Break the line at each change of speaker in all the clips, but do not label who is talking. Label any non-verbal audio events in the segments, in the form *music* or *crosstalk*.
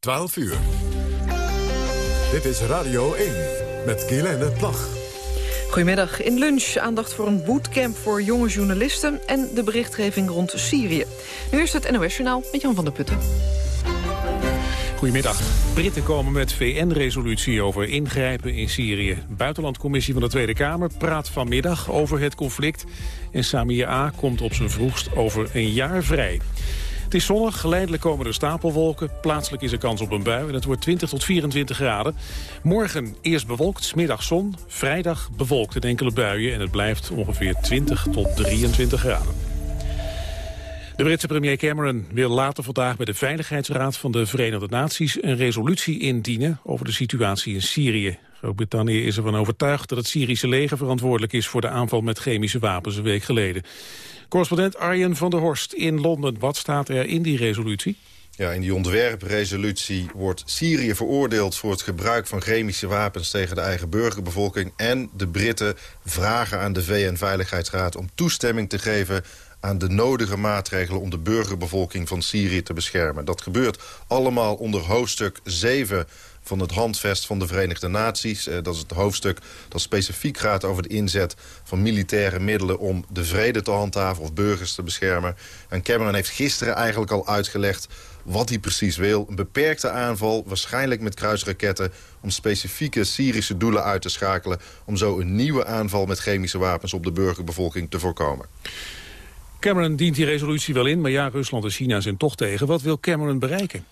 12 uur. Dit is Radio 1 met Guylaine Plag.
Goedemiddag. In lunch aandacht voor een bootcamp voor jonge journalisten... en de berichtgeving rond Syrië. Nu is het NOS-journaal met Jan van der Putten.
Goedemiddag. Britten komen met VN-resolutie over ingrijpen in Syrië. Buitenlandcommissie van de Tweede Kamer praat vanmiddag over het conflict. En Samir A. komt op zijn vroegst over een jaar vrij. Het is zonnig, geleidelijk komen er stapelwolken. Plaatselijk is er kans op een bui en het wordt 20 tot 24 graden. Morgen eerst bewolkt, smiddag zon. Vrijdag bewolkt in enkele buien en het blijft ongeveer 20 tot 23 graden. De Britse premier Cameron wil later vandaag bij de Veiligheidsraad van de Verenigde Naties een resolutie indienen over de situatie in Syrië. Groot-Brittannië is ervan overtuigd dat het Syrische leger verantwoordelijk is voor de aanval met chemische wapens een week geleden. Correspondent Arjen van der Horst in Londen. Wat staat er in die resolutie?
Ja, in die ontwerpresolutie wordt Syrië veroordeeld voor het gebruik van chemische wapens tegen de eigen burgerbevolking. En de Britten vragen aan de VN-veiligheidsraad om toestemming te geven aan de nodige maatregelen om de burgerbevolking van Syrië te beschermen. Dat gebeurt allemaal onder hoofdstuk 7 van het handvest van de Verenigde Naties. Eh, dat is het hoofdstuk dat specifiek gaat over de inzet van militaire middelen... om de vrede te handhaven of burgers te beschermen. En Cameron heeft gisteren eigenlijk al uitgelegd wat hij precies wil. Een beperkte aanval, waarschijnlijk met kruisraketten... om specifieke Syrische doelen uit te schakelen... om zo een nieuwe aanval met chemische wapens op de burgerbevolking te voorkomen.
Cameron dient die resolutie wel in, maar ja, Rusland en China zijn toch tegen. Wat wil Cameron bereiken?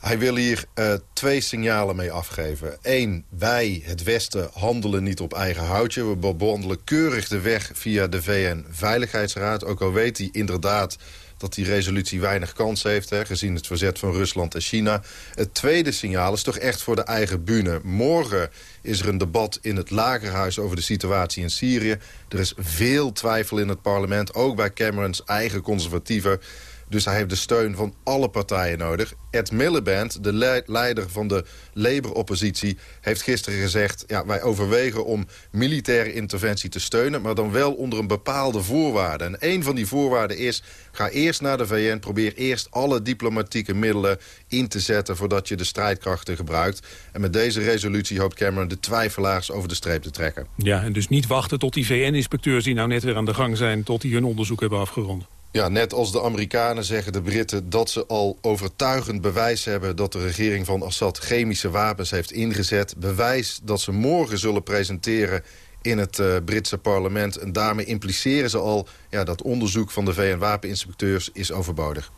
Hij wil hier uh, twee signalen mee afgeven. Eén, wij, het Westen, handelen niet op eigen houtje. We bewandelen keurig de weg via de VN-veiligheidsraad. Ook al weet hij inderdaad dat die resolutie weinig kans heeft... Hè, gezien het verzet van Rusland en China. Het tweede signaal is toch echt voor de eigen bühne. Morgen is er een debat in het Lagerhuis over de situatie in Syrië. Er is veel twijfel in het parlement, ook bij Camerons eigen conservatieven. Dus hij heeft de steun van alle partijen nodig. Ed Miliband, de leider van de Labour-oppositie... heeft gisteren gezegd... Ja, wij overwegen om militaire interventie te steunen... maar dan wel onder een bepaalde voorwaarde. En een van die voorwaarden is... ga eerst naar de VN, probeer eerst alle diplomatieke middelen in te zetten... voordat je de strijdkrachten gebruikt. En met deze resolutie hoopt Cameron de twijfelaars over de streep te trekken.
Ja, en dus niet wachten tot die VN-inspecteurs die nou net weer aan de gang zijn... tot die hun onderzoek hebben afgerond.
Ja, net als de Amerikanen zeggen de Britten dat ze al overtuigend bewijs hebben... dat de regering van Assad chemische wapens heeft ingezet. Bewijs dat ze morgen zullen presenteren in het uh, Britse parlement. En daarmee impliceren ze al ja, dat onderzoek van de VN-wapeninspecteurs is overbodig.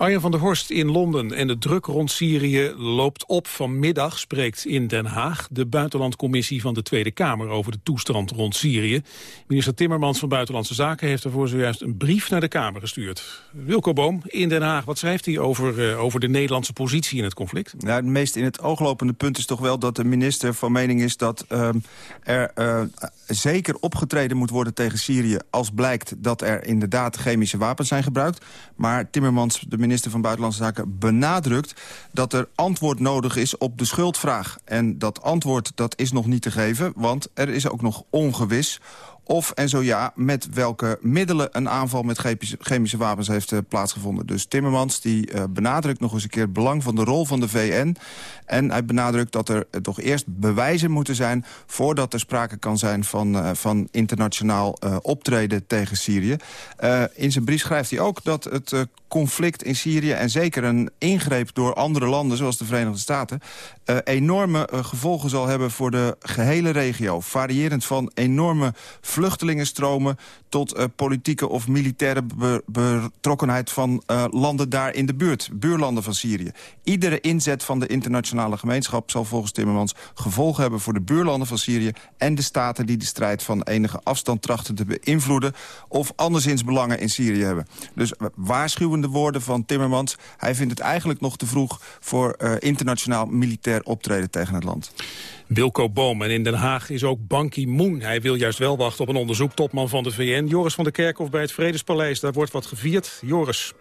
Arjen van der Horst in Londen en de druk rond Syrië loopt op. Vanmiddag spreekt in Den Haag de buitenlandcommissie van de Tweede Kamer over de toestand rond Syrië. Minister Timmermans van Buitenlandse Zaken heeft ervoor zojuist een brief naar de Kamer gestuurd. Wilco Boom in Den Haag, wat schrijft hij over, uh, over de Nederlandse positie in het conflict?
Nou, het meest in het ooglopende punt is toch wel dat de minister van mening is dat uh, er uh, zeker opgetreden moet worden tegen Syrië als blijkt dat er inderdaad chemische wapens zijn gebruikt. Maar Timmermans, de minister minister van Buitenlandse Zaken benadrukt... dat er antwoord nodig is op de schuldvraag. En dat antwoord dat is nog niet te geven, want er is ook nog ongewis of en zo ja, met welke middelen een aanval met chemische wapens heeft uh, plaatsgevonden. Dus Timmermans die uh, benadrukt nog eens een keer het belang van de rol van de VN. En hij benadrukt dat er uh, toch eerst bewijzen moeten zijn... voordat er sprake kan zijn van, van internationaal optreden tegen Syrië. in zijn brief schrijft hij ook dat het conflict in Syrië... en zeker een ingreep door andere landen, zoals de Verenigde Staten... Uh, enorme gevolgen zal hebben voor de gehele regio. Variërend van enorme vluchtelingenstromen... tot uh, politieke of militaire be betrokkenheid van landen daar in de buurt. Buurlanden van Syrië. Iedere inzet van de internationale gemeenschap zal volgens Timmermans... gevolgen hebben voor de buurlanden van Syrië... en de staten die de strijd van enige afstand trachten te beïnvloeden... of anderszins belangen in Syrië hebben. Dus waarschuwen de woorden van Timmermans. Hij vindt het eigenlijk nog te vroeg voor internationaal militair optreden tegen het land.
Wilco Boom. En in Den Haag is ook Ban Ki-moon. Hij wil juist wel wachten op een onderzoek. Topman van de VN, Joris van der Kerkhof bij het Vredespaleis. Daar wordt wat gevierd. Joris.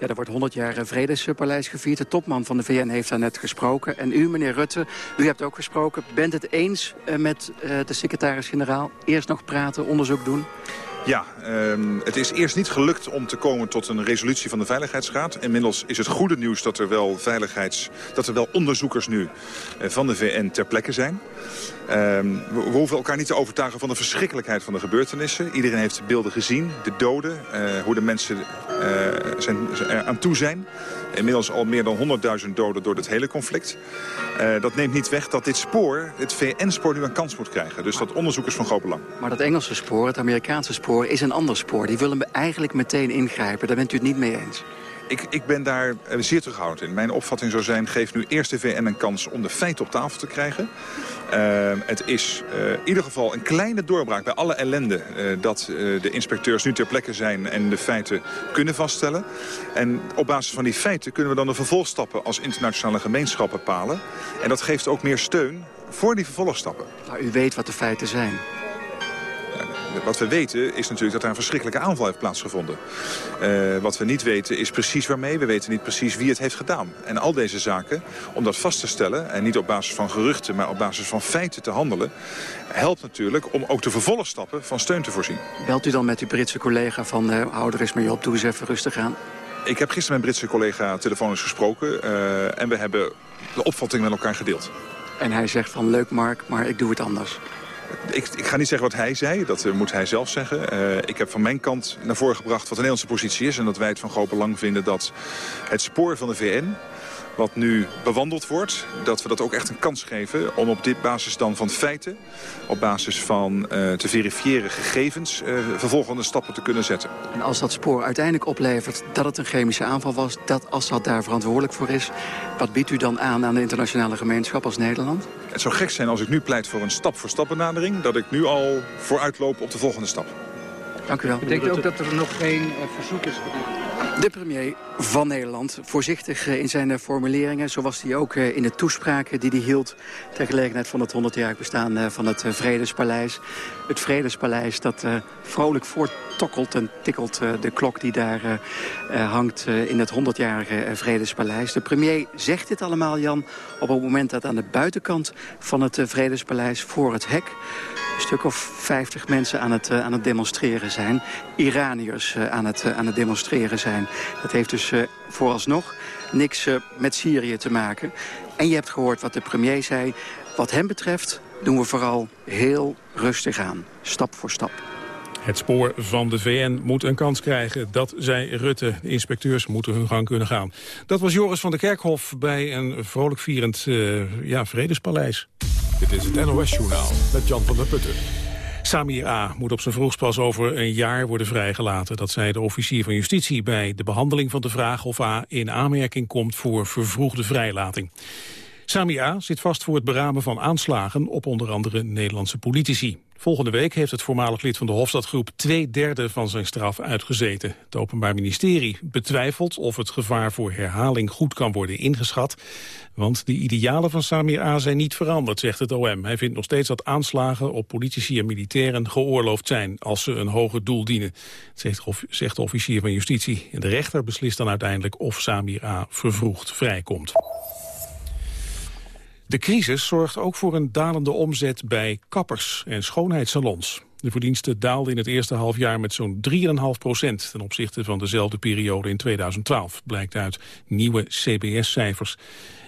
Ja, er wordt 100 jaar Vredespaleis gevierd. De topman van de VN heeft daar net gesproken. En u, meneer Rutte, u hebt ook gesproken. Bent het eens uh, met uh, de secretaris-generaal? Eerst nog praten, onderzoek doen?
Ja, um, het is eerst niet gelukt om te komen tot een resolutie van de Veiligheidsraad. Inmiddels is het goede nieuws dat er wel, veiligheids, dat er wel onderzoekers nu uh, van de VN ter plekke zijn. Um, we, hoeven elkaar niet te overtuigen van de verschrikkelijkheid van de gebeurtenissen. Iedereen heeft de beelden gezien, de doden, uh, hoe de mensen uh, zijn, aan toe zijn. Inmiddels al meer dan 100.000 doden door het hele conflict. Uh, dat neemt niet weg dat dit spoor, het VN-spoor, nu een kans moet krijgen. Dus dat onderzoek is van groot belang.
Maar dat Engelse spoor, het Amerikaanse spoor, is een ander spoor. Die willen eigenlijk meteen ingrijpen. Daar bent u het niet mee eens?
Ik, ik, ben daar zeer terughoudend in. Mijn opvatting zou zijn, geef nu eerst de VN een kans om de feiten op tafel te krijgen. Uh, het is uh, in ieder geval een kleine doorbraak bij alle ellende... Uh, dat de inspecteurs nu ter plekke zijn en de feiten kunnen vaststellen. En op basis van die feiten kunnen we dan de vervolgstappen als internationale gemeenschap bepalen. En dat geeft ook meer steun voor die vervolgstappen.
Maar u weet wat de feiten zijn.
Wat we weten is natuurlijk dat er een verschrikkelijke aanval heeft plaatsgevonden. Uh, wat we niet weten is precies waarmee. We weten niet precies wie het heeft gedaan. En al deze zaken, om dat vast te stellen... en niet op basis van geruchten, maar op basis van feiten te handelen... helpt natuurlijk om ook de vervolgstappen van steun te voorzien.
Belt u dan met uw Britse collega van... Uh, hou er eens mee op, doe eens even rustig aan.
Ik heb gisteren mijn Britse collega telefonisch gesproken... Uh, en we hebben de opvatting met elkaar gedeeld.
En hij zegt van leuk Mark, maar ik doe het anders.
Ik, ik, ga niet zeggen wat hij zei, dat uh, moet hij zelf zeggen. Uh, ik heb van mijn kant naar voren gebracht wat de Nederlandse positie is... en dat wij het van groot belang vinden dat het spoor van de VN wat nu bewandeld wordt... dat we dat ook echt een kans geven om op dit basis dan van feiten... op basis van uh, te verifiëren gegevens... Uh, vervolgende stappen te kunnen zetten.
En als dat spoor uiteindelijk oplevert dat het een chemische aanval was... dat Assad daar verantwoordelijk voor is... wat biedt u dan aan aan de internationale gemeenschap als Nederland?
Het zou gek zijn als ik nu pleit voor een stap-voor-stap benadering... dat ik nu al vooruitloop op de volgende stap.
Dank u wel.
Betekent ook dat er nog geen uh, verzoek is gedaan?
De premier van Nederland, voorzichtig in zijn formuleringen... zoals hij ook in de toespraken die hij hield... ter gelegenheid van het 100-jarig bestaan van het Vredespaleis. Het Vredespaleis dat vrolijk voorttokkelt en tikkelt de klok die daar hangt... in het 100-jarige Vredespaleis. De premier zegt dit allemaal, Jan, op het moment dat aan de buitenkant... van het Vredespaleis voor het hek een stuk of 50 mensen aan het, aan het demonstreren zijn. Iraniërs aan, het, aan het demonstreren zijn. Dat heeft dus vooralsnog niks met Syrië te maken. En je hebt gehoord wat de premier zei. Wat hem betreft doen we vooral heel rustig aan. Stap voor stap.
Het spoor van de VN moet een kans krijgen. Dat zei Rutte. De inspecteurs moeten hun gang kunnen gaan. Dat was Joris van der Kerkhof bij een vrolijk vierend ja, vredespaleis.
Dit is het NOS-journaal met Jan van der Putten.
Samir A. moet op zijn vroegst pas over een jaar worden vrijgelaten. Dat zei de officier van justitie bij de behandeling van de vraag... of A. in aanmerking komt voor vervroegde vrijlating. Sami A. zit vast voor het beramen van aanslagen op onder andere Nederlandse politici. Volgende week heeft het voormalig lid van de Hofstadgroep twee derde van zijn straf uitgezeten. Het Openbaar Ministerie betwijfelt of het gevaar voor herhaling goed kan worden ingeschat. Want de idealen van Samir A. zijn niet veranderd, zegt het OM. Hij vindt nog steeds dat aanslagen op politici en militairen geoorloofd zijn als ze een hoger doel dienen, zegt, zegt de officier van justitie. De rechter beslist dan uiteindelijk of Samir A. vervroegd vrijkomt. De crisis zorgt ook voor een dalende omzet bij kappers en schoonheidssalons. De verdiensten daalden in het eerste halfjaar met zo'n 3,5 procent... ten opzichte van dezelfde periode in 2012, blijkt uit nieuwe CBS-cijfers.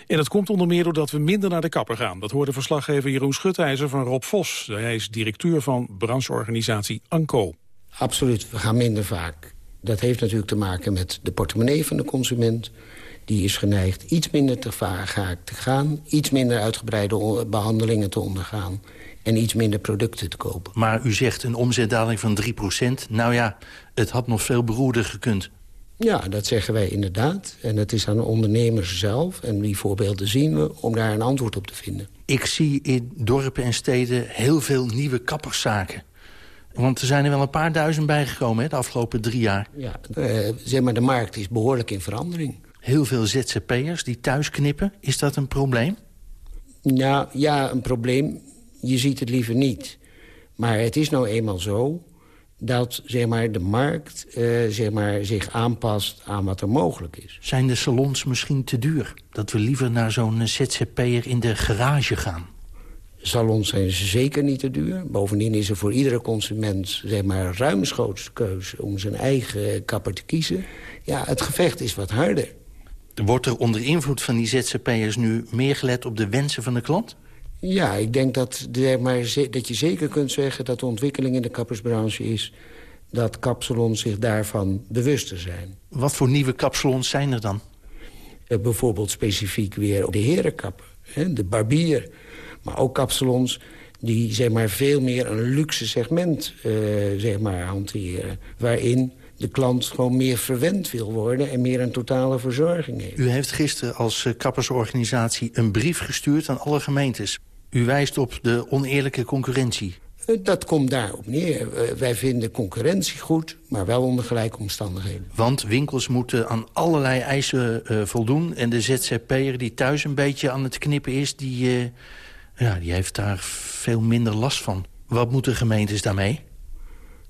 En dat komt onder meer doordat we minder naar de kapper gaan. Dat hoorde verslaggever Jeroen Schutijzer van Rob Vos. Hij is directeur van brancheorganisatie ANCO.
Absoluut, we gaan minder vaak. Dat heeft natuurlijk te maken met de portemonnee van de consument die is geneigd iets minder te vaak te gaan... iets minder uitgebreide behandelingen te ondergaan... en iets minder producten te kopen.
Maar u zegt een omzetdaling van 3% Nou ja, het had nog veel beroerder gekund.
Ja, dat zeggen wij inderdaad. En het is aan de ondernemers zelf, en die voorbeelden zien we... om daar een antwoord op te vinden.
Ik zie in dorpen en steden heel veel nieuwe kapperszaken. Want er zijn er wel een paar duizend bijgekomen hè, de afgelopen drie jaar.
Ja, uh, zeg maar, de markt is behoorlijk in verandering
heel veel ZZP'ers die thuis knippen. Is dat een probleem?
Nou, ja, een probleem. Je ziet het liever niet. Maar het is nou eenmaal zo dat zeg maar, de markt uh, zeg maar, zich aanpast aan wat er mogelijk is.
Zijn de salons misschien te duur? Dat we liever naar zo'n ZZP'er in de garage gaan?
Salons zijn zeker niet te duur. Bovendien is er voor iedere consument zeg maar, ruimschoots keuze... om zijn eigen kapper te kiezen. Ja, het gevecht is wat harder.
Wordt er onder invloed van die ZZP'ers nu meer gelet op de wensen van de klant?
Ja, ik denk dat, zeg maar, dat je zeker kunt zeggen dat de ontwikkeling in de kappersbranche is... dat kapsalons zich daarvan bewuster zijn.
Wat voor nieuwe kapsalons zijn er dan?
Uh, bijvoorbeeld specifiek weer de herenkapper, hè, de barbier. Maar ook kapsalons die zeg maar, veel meer een luxe segment uh, zeg maar, hanteren. Waarin de klant gewoon meer verwend wil worden... en meer een totale verzorging heeft.
U heeft gisteren als eh, kappersorganisatie een brief gestuurd aan alle gemeentes. U wijst op de oneerlijke concurrentie.
Eh, dat komt daarop neer. Eh, wij vinden concurrentie goed, maar wel onder gelijke omstandigheden.
Want winkels moeten aan allerlei eisen uh, voldoen... en de ZZP'er die thuis een beetje aan het knippen is... Die, uh, ja, die heeft daar veel minder last van. Wat moeten gemeentes daarmee?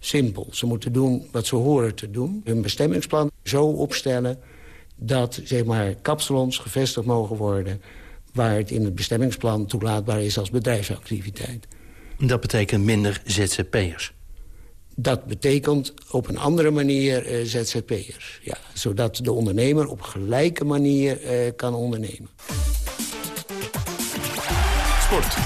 Simpel. Ze moeten doen wat ze horen te doen. Hun bestemmingsplan zo opstellen dat zeg maar, kapsalons gevestigd mogen worden... waar het in het bestemmingsplan toelaatbaar is als bedrijfsactiviteit.
Dat betekent minder ZZP'ers?
Dat betekent op een andere manier uh, ZZP'ers. Ja, zodat de ondernemer op gelijke manier uh, kan ondernemen.
Sport.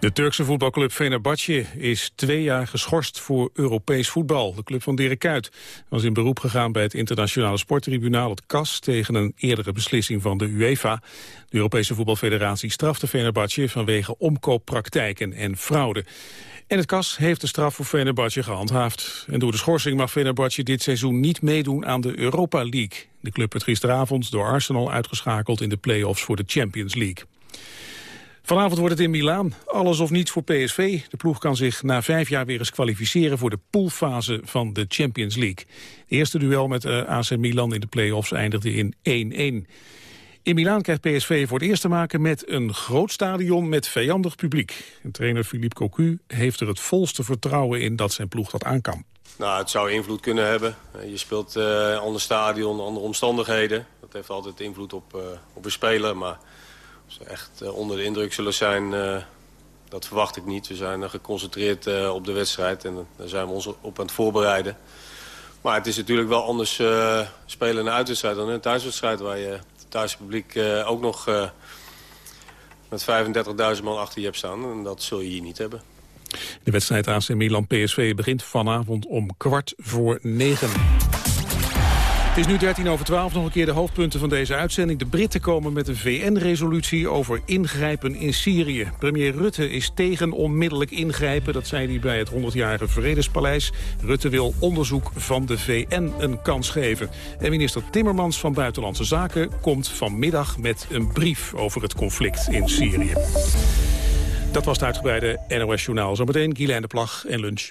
De Turkse voetbalclub Fenerbahce is twee jaar geschorst voor Europees voetbal. De club van Dirk Kuyt was in beroep gegaan bij het internationale sporttribunaal, het CAS, tegen een eerdere beslissing van de UEFA. De Europese voetbalfederatie strafte Fenerbahce vanwege omkooppraktijken en fraude. En het CAS heeft de straf voor Fenerbahce gehandhaafd. En door de schorsing mag Fenerbahce dit seizoen niet meedoen aan de Europa League. De club werd gisteravond door Arsenal uitgeschakeld in de play-offs voor de Champions League. Vanavond wordt het in Milaan. Alles of niets voor PSV. De ploeg kan zich na vijf jaar weer eens kwalificeren... voor de poolfase van de Champions League. Het eerste duel met uh, AC Milan in de play-offs eindigde in 1-1. In Milaan krijgt PSV voor het eerst te maken met een groot stadion met vijandig publiek. Trainer Philippe Cocu heeft er het volste vertrouwen in dat zijn ploeg dat aan kan.
Nou, het zou invloed kunnen hebben. Je speelt uh, ander stadion, andere omstandigheden. Dat heeft altijd invloed op, uh, op een maar ze echt uh, onder de indruk zullen zijn, uh, dat verwacht ik niet. We zijn geconcentreerd op de wedstrijd en daar zijn we ons op aan het voorbereiden. Maar het is natuurlijk wel anders spelen een uitwedstrijd dan een thuiswedstrijd... waar je het thuispubliek ook nog met 35.000 man achter je hebt staan. En dat zul je hier niet hebben.
De wedstrijd AC Milan-PSV begint vanavond om kwart voor negen. Is nu 13 over 12, nog een keer de hoofdpunten van deze uitzending. De Britten komen met een VN-resolutie over ingrijpen in Syrië. Premier Rutte is tegen onmiddellijk ingrijpen, dat zei hij bij het 100-jarige Vredespaleis. Rutte wil onderzoek van de VN een kans geven. En minister Timmermans van Buitenlandse Zaken komt vanmiddag met een brief over het conflict in Syrië. Dat was het uitgebreide NOS-journaal. Zometeen Guylaine de Plag en lunch.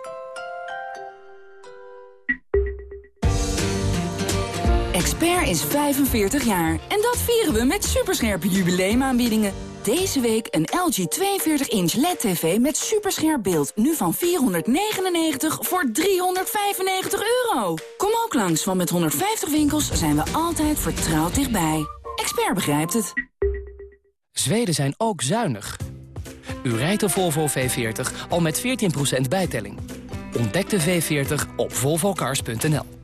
Is 45 jaar en dat vieren we met superscherpe jubileumaanbiedingen. Deze week een LG 42-inch LED-TV met superscherp beeld. Nu van 499 voor 395 euro. Kom ook langs, want met 150 winkels zijn we altijd vertrouwd dichtbij. Expert begrijpt het.
Zweden zijn ook zuinig. U rijdt de Volvo V40 al met 14% bijtelling. Ontdek de V40 op volvocars.nl.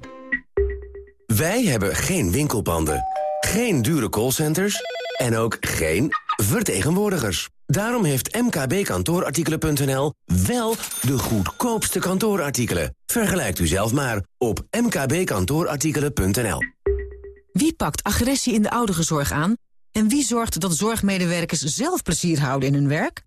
Wij hebben geen winkelpanden, geen dure callcenters en ook geen vertegenwoordigers. Daarom heeft mkbkantoorartikelen.nl wel de goedkoopste kantoorartikelen. Vergelijkt u zelf maar op mkbkantoorartikelen.nl.
Wie pakt agressie in de ouderenzorg aan? En wie zorgt dat zorgmedewerkers zelf plezier houden in hun werk?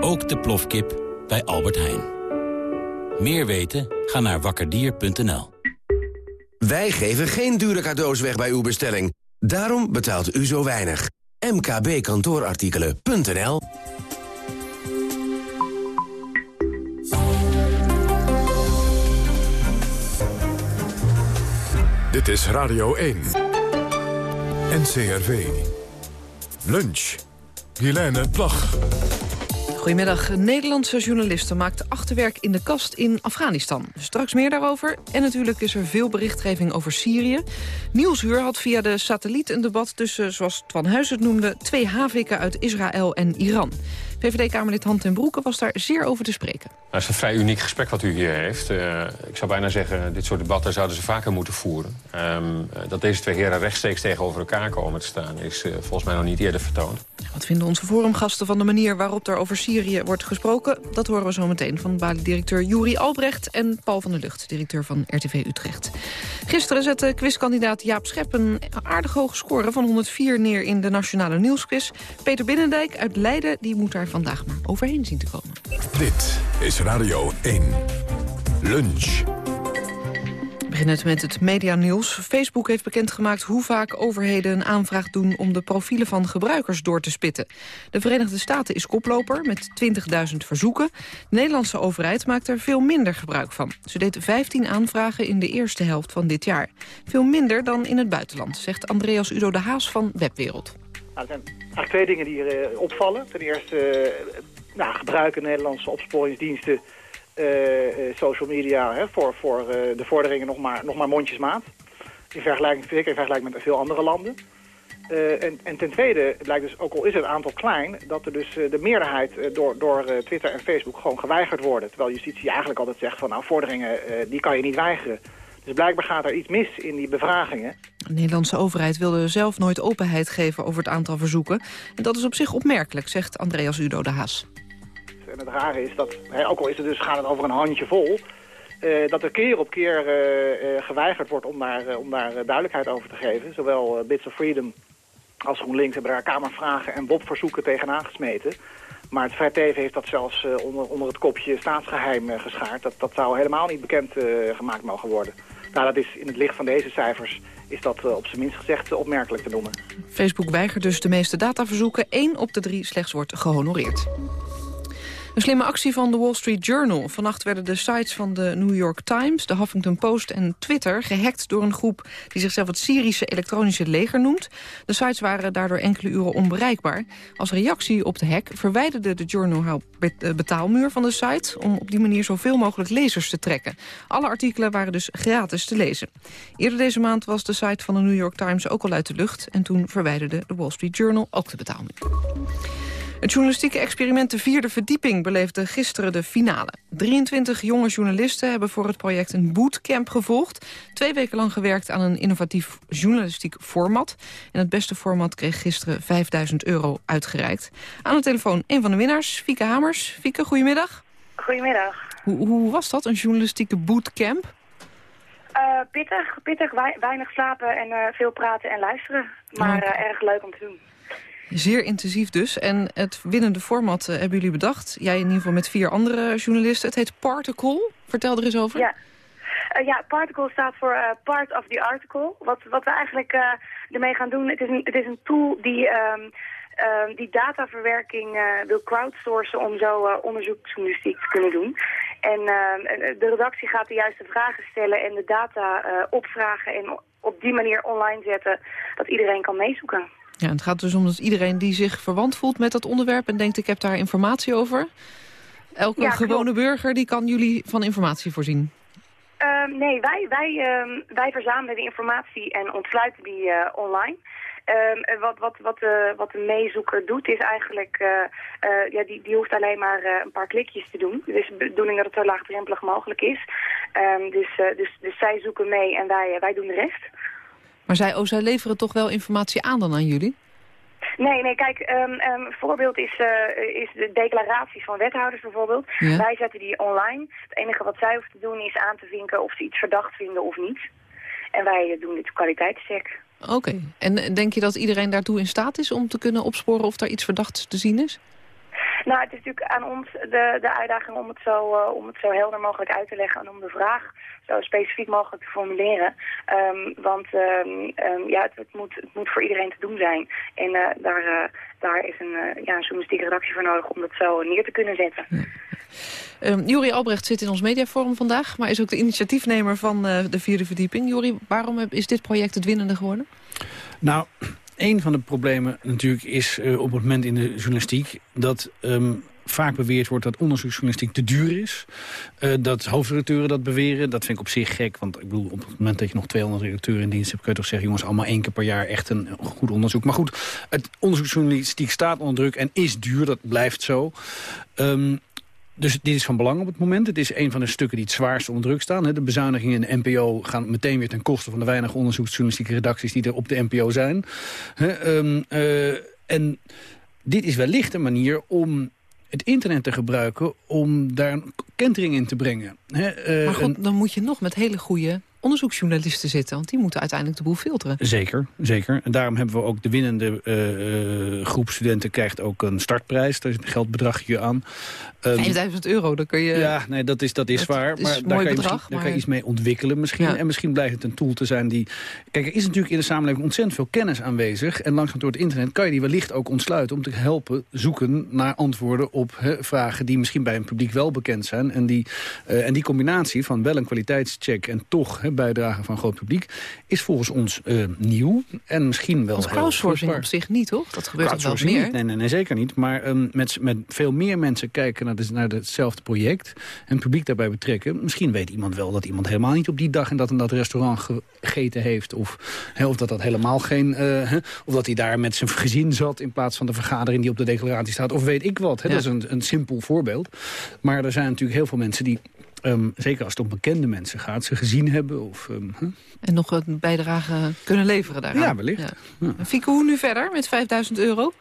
Ook de plofkip bij Albert Heijn. Meer weten? Ga naar wakkerdier.nl.
Wij geven geen dure cadeaus weg bij uw bestelling. Daarom betaalt u zo weinig. mkbkantoorartikelen.nl
Dit is Radio 1. NCRV. Lunch. Helene Plag.
Goedemiddag. Nederlandse journaliste maakt achterwerk in de kast in Afghanistan. Straks meer daarover. En natuurlijk is er veel berichtgeving over Syrië. Nieuwsuur had via de satelliet een debat tussen, zoals Twan Huis het noemde... twee haviken uit Israël en Iran. VVD-Kamerlid Han ten Broeke was daar zeer over te spreken.
Dat is een vrij uniek gesprek wat u hier heeft. Uh, ik zou bijna zeggen, dit soort debatten zouden ze vaker moeten voeren. Um, dat deze twee heren rechtstreeks tegenover elkaar komen te staan... is uh, volgens mij nog niet eerder vertoond.
Wat vinden onze forumgasten van de manier waarop er over Syrië wordt gesproken? Dat horen we zo meteen van Bali-directeur Juri Albrecht... en Paul van der Lucht, directeur van RTV Utrecht. Gisteren zette quizkandidaat Jaap Schep een aardig hoge score van 104 neer... in de Nationale Nieuwsquiz. Peter Binnendijk uit Leiden die moet daar vandaag maar overheen zien te komen.
Dit is Radio 1. Lunch.
We beginnen met het medianieuws. Facebook heeft bekendgemaakt hoe vaak overheden een aanvraag doen... om de profielen van gebruikers door te spitten. De Verenigde Staten is koploper met 20.000 verzoeken. De Nederlandse overheid maakt er veel minder gebruik van. Ze deed 15 aanvragen in de eerste helft van dit jaar. Veel minder dan in het buitenland, zegt Andreas Udo de Haas van Webwereld.
Nou, er zijn eigenlijk twee dingen die hier uh, opvallen. Ten eerste uh, nou, gebruiken Nederlandse opsporingsdiensten uh, social media hè, voor, voor de vorderingen nog maar, nog maar mondjesmaat. In vergelijking, zeker in vergelijking met veel andere landen. En, en, ten tweede blijkt dus, ook al is het aantal klein... dat er dus de meerderheid door, door Twitter en Facebook gewoon geweigerd worden. Terwijl justitie eigenlijk altijd zegt van nou vorderingen die kan je niet weigeren. Dus blijkbaar gaat er iets mis in die bevragingen.
De Nederlandse overheid wilde zelf nooit openheid geven over het aantal verzoeken. En dat is op zich opmerkelijk, zegt Andreas Udo de Haas.
En het rare is dat, ook al is het dus, gaat het over een handje vol... Uh, dat er keer op keer uh, uh, geweigerd wordt om daar, om daar duidelijkheid over te geven. Zowel Bits of Freedom als GroenLinks hebben daar kamervragen en WOP-verzoeken tegenaan gesmeten. Maar het Vrij TV heeft dat zelfs onder, onder het kopje staatsgeheim geschaard. Dat, dat zou helemaal niet bekend gemaakt mogen worden. Nou, dat is in het licht van deze cijfers is dat op zijn minst gezegd opmerkelijk te noemen.
Facebook weigert dus de meeste dataverzoeken. Eén op de drie slechts wordt gehonoreerd. Een slimme actie van de Wall Street Journal. Vannacht werden de sites van de New York Times, de Huffington Post en Twitter... gehackt door een groep die zichzelf het Syrische elektronische leger noemt. De sites waren daardoor enkele uren onbereikbaar. Als reactie op de hack verwijderde de Journal de betaalmuur van de site... om op die manier zoveel mogelijk lezers te trekken. Alle artikelen waren dus gratis te lezen. Eerder deze maand was de site van de New York Times ook al uit de lucht... en toen verwijderde de Wall Street Journal ook de betaalmuur. Het journalistieke experiment De Vierde Verdieping beleefde gisteren de finale. 23 jonge journalisten hebben voor het project een bootcamp gevolgd. Twee weken lang gewerkt aan een innovatief journalistiek format. En het beste format kreeg gisteren 5000 euro uitgereikt. Aan de telefoon een van de winnaars, Fieke Hamers. Fieke, goedemiddag.
Goedemiddag.
Hoe, hoe was dat, een journalistieke bootcamp?
Uh, pittig, pittig, weinig slapen en uh, veel praten en luisteren. Maar uh, erg leuk om te doen.
Zeer intensief dus. En het winnende format uh, hebben jullie bedacht. Jij in ieder geval met vier andere journalisten. Het heet Particle. Vertel er eens over.
Ja, uh, ja Particle staat voor uh, Part of the Article. Wat, wat we eigenlijk ermee gaan doen, het is een, het is een tool die... Um, uh, die dataverwerking wil crowdsourcen om zo uh, onderzoeksjournalistiek te kunnen doen. En de redactie gaat de juiste vragen stellen en de data opvragen en op die manier online zetten dat iedereen kan meezoeken.
Ja, het gaat dus om dat iedereen die zich verwant voelt met dat onderwerp... en denkt ik heb daar informatie over. Elke ja, gewone burger die kan jullie van informatie voorzien.
Uh, nee, wij, wij, uh, wij verzamelen die informatie en ontsluiten die uh, online. Um, wat, wat, wat, de, wat de meezoeker doet is eigenlijk, ja, die, die hoeft alleen maar een paar klikjes te doen. Het is de bedoeling dat het zo laagdrempelig mogelijk is. Dus, dus, dus zij zoeken mee en wij, wij doen de rest.
Maar zij, oh, zij leveren toch wel informatie aan dan aan jullie?
Nee, nee, kijk, um, um, voorbeeld is, uh, is de declaraties van wethouders bijvoorbeeld.
Ja.
Wij zetten die online. Het enige wat zij hoeven te doen is aan te vinken of ze iets verdacht vinden of niet. En wij doen dit kwaliteitscheck.
Oké. En denk je dat iedereen daartoe in staat is om te kunnen opsporen of daar iets verdachts te zien is?
Nou, het is natuurlijk aan ons de, de uitdaging om het, zo, uh, om het zo helder mogelijk uit te leggen en om de vraag zo specifiek mogelijk te formuleren. Um, want um, um, ja, het, het, moet, het moet voor iedereen te doen zijn. En uh, daar, uh, daar is een, ja, een journalistieke redactie voor nodig om dat zo neer te kunnen zetten.
Ja. Um, Jori Albrecht zit in ons mediaforum vandaag, maar is ook de initiatiefnemer van uh, de vierde verdieping. Jori, waarom is dit project het winnende geworden?
Nou, een van de problemen natuurlijk is uh, op het moment in de journalistiek... dat um, vaak beweerd wordt dat onderzoeksjournalistiek te duur is. Uh, dat hoofdredacteuren dat beweren. Dat vind ik op zich gek. Want ik bedoel, op het moment dat je nog 200 redacteuren in dienst hebt... kun je toch zeggen, jongens, allemaal één keer per jaar echt een goed onderzoek. Maar goed, het onderzoeksjournalistiek staat onder druk en is duur. Dat blijft zo. Um, dus dit is van belang op het moment. Het is een van de stukken die het zwaarst onder druk staan. De bezuinigingen in de NPO gaan meteen weer ten koste van de weinig onderzoeksjournalistieke redacties die er op de NPO zijn. Um, uh, en dit is wellicht een manier om het internet te gebruiken om daar een kentering in te brengen.
Uh, maar goed, dan moet je nog met hele goede onderzoeksjournalisten zitten. Want die moeten uiteindelijk de boel filteren.
Zeker, zeker. En daarom hebben we ook de winnende uh, uh, groep studenten krijgt ook een startprijs. Daar zit een geldbedragje aan.
Um, 5000 euro, dan kun je...
Ja, nee, dat is, dat is waar.
Is
maar daar, kan je,
bedrag,
daar kan je iets mee ontwikkelen misschien. Ja. En misschien blijft het een tool te zijn die... Kijk, er is natuurlijk in de samenleving ontzettend veel kennis aanwezig. En langzaam door het internet kan je die wellicht ook ontsluiten... om te helpen zoeken naar antwoorden op he, vragen... die misschien bij een publiek wel bekend zijn. En die, uh, en die combinatie van wel een kwaliteitscheck... en toch he, bijdragen van groot publiek... is volgens ons uh, nieuw en misschien wel
Als crowdsourcing op zich niet, toch? Dat gebeurt toch wel meer?
Niet. Nee, nee, nee, zeker niet. Maar um, met, met veel meer mensen kijken naar, de, naar hetzelfde project... en publiek daarbij betrekken... misschien weet iemand wel dat iemand helemaal niet op die dag... in dat en dat restaurant gegeten heeft. Of, he, of dat dat helemaal geen... Uh, he, of dat hij daar met zijn gezin zat... in plaats van de vergadering die op de declaratie staat. Of weet ik wat. He, ja. Dat is een, een simpel voorbeeld. Maar er zijn natuurlijk heel veel mensen die... Um, zeker als het om bekende mensen gaat, ze gezien hebben. Of, um, huh?
En nog een bijdrage kunnen leveren daaraan.
Ja, wellicht. Ja.
Ja. Fieke, hoe nu verder met 5000 euro?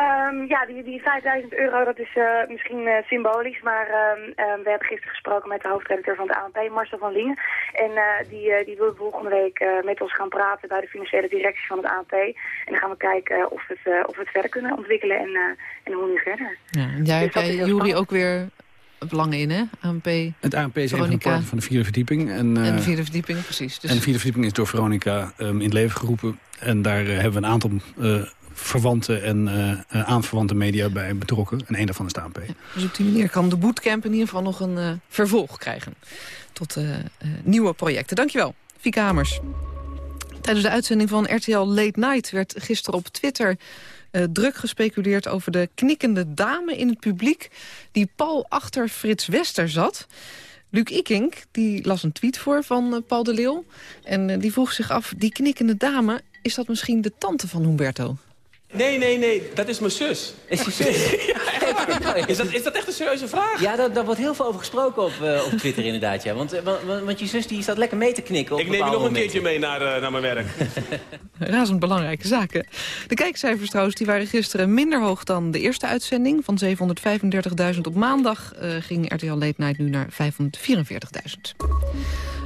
Um, ja, die, die 5000 euro, dat is uh, misschien uh, symbolisch, maar we hebben gisteren gesproken met de hoofdredacteur van de ANP, Marcel van Lingen. En uh, die, die wil volgende week met ons gaan praten bij de financiële directie van het ANP. En dan gaan we kijken of, het, of we het verder kunnen ontwikkelen en, en hoe nu verder.
Ja, daar heb jij, Jury, ook weer belangen in, hè? ANP.
Het ANP is Veronica. een van de van de vierde verdieping. En,
en de vierde verdieping, precies.
Dus... En de vierde verdieping is door Veronica um, in het leven geroepen. En daar uh, hebben we een aantal uh, verwante en uh, aanverwante media bij betrokken. En één daarvan is de ANP. Ja,
dus op die manier kan de bootcamp in ieder geval nog een uh, vervolg krijgen. Tot uh, nieuwe projecten. Dankjewel, Fieke Hamers. Tijdens de uitzending van RTL Late Night werd gisteren op Twitter... Uh, druk gespeculeerd over de knikkende dame in het publiek... die pal achter Frits Wester zat. Luc Ikink die las een tweet voor van uh, Paul de Leeuw. En uh, die vroeg zich af, die knikkende dame... is dat misschien de tante van Humberto?
Nee, nee, nee, dat is mijn zus.
Is je zus? *laughs*
ja, is, dat, is dat echt een serieuze vraag?
Ja, daar, daar wordt heel veel over gesproken op, uh, op Twitter inderdaad. Ja. Want, want, want, je zus die staat lekker mee te knikken op
Ik neem je nog
momenten.
een keertje mee naar, uh, naar mijn werk. *laughs*
Razend belangrijke zaken. De kijkcijfers trouwens die waren gisteren minder hoog dan de eerste uitzending. Van 735.000 op maandag uh, ging RTL Late Night nu naar 544.000.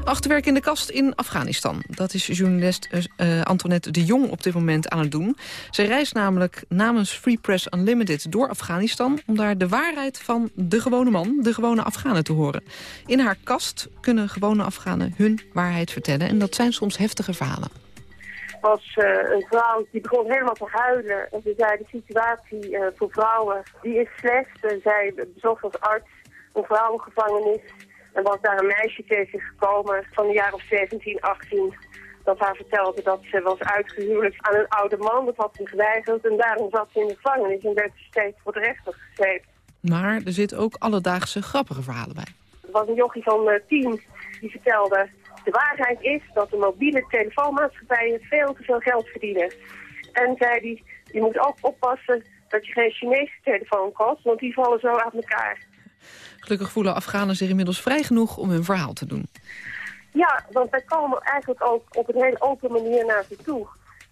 Achterwerk in de kast in Afghanistan. Dat is journalist uh, Antoinette de Jong op dit moment aan het doen. Zij reist namelijk namens Free Press Unlimited door Afghanistan... om daar de waarheid van de gewone man, de gewone Afghanen te horen. In haar kast kunnen gewone Afghanen hun waarheid vertellen. En dat zijn soms heftige verhalen
was uh, een vrouw die begon helemaal te huilen. En ze zei, de situatie voor vrouwen, die is slecht. En zij bezocht als arts een vrouwengevangenis. En was daar een meisje tegengekomen van een jaar of 17, 18. Dat haar vertelde dat ze was uitgehuwelijkd aan een oude man. Dat had ze geweigerd. En daarom zat ze in de gevangenis en werd ze steeds voor de rechter gezet.
Maar er zitten ook alledaagse grappige verhalen bij.
Er was een jochie van uh, tien die vertelde... De waarheid is dat de mobiele telefoonmaatschappijen veel te veel geld verdienen. En zei hij, je moet ook oppassen dat je geen Chinese telefoon kost, want die vallen zo uit elkaar.
Gelukkig voelen Afghanen zich inmiddels vrij genoeg om hun verhaal te doen.
Ja, want wij komen eigenlijk ook op een hele open manier naar ze toe.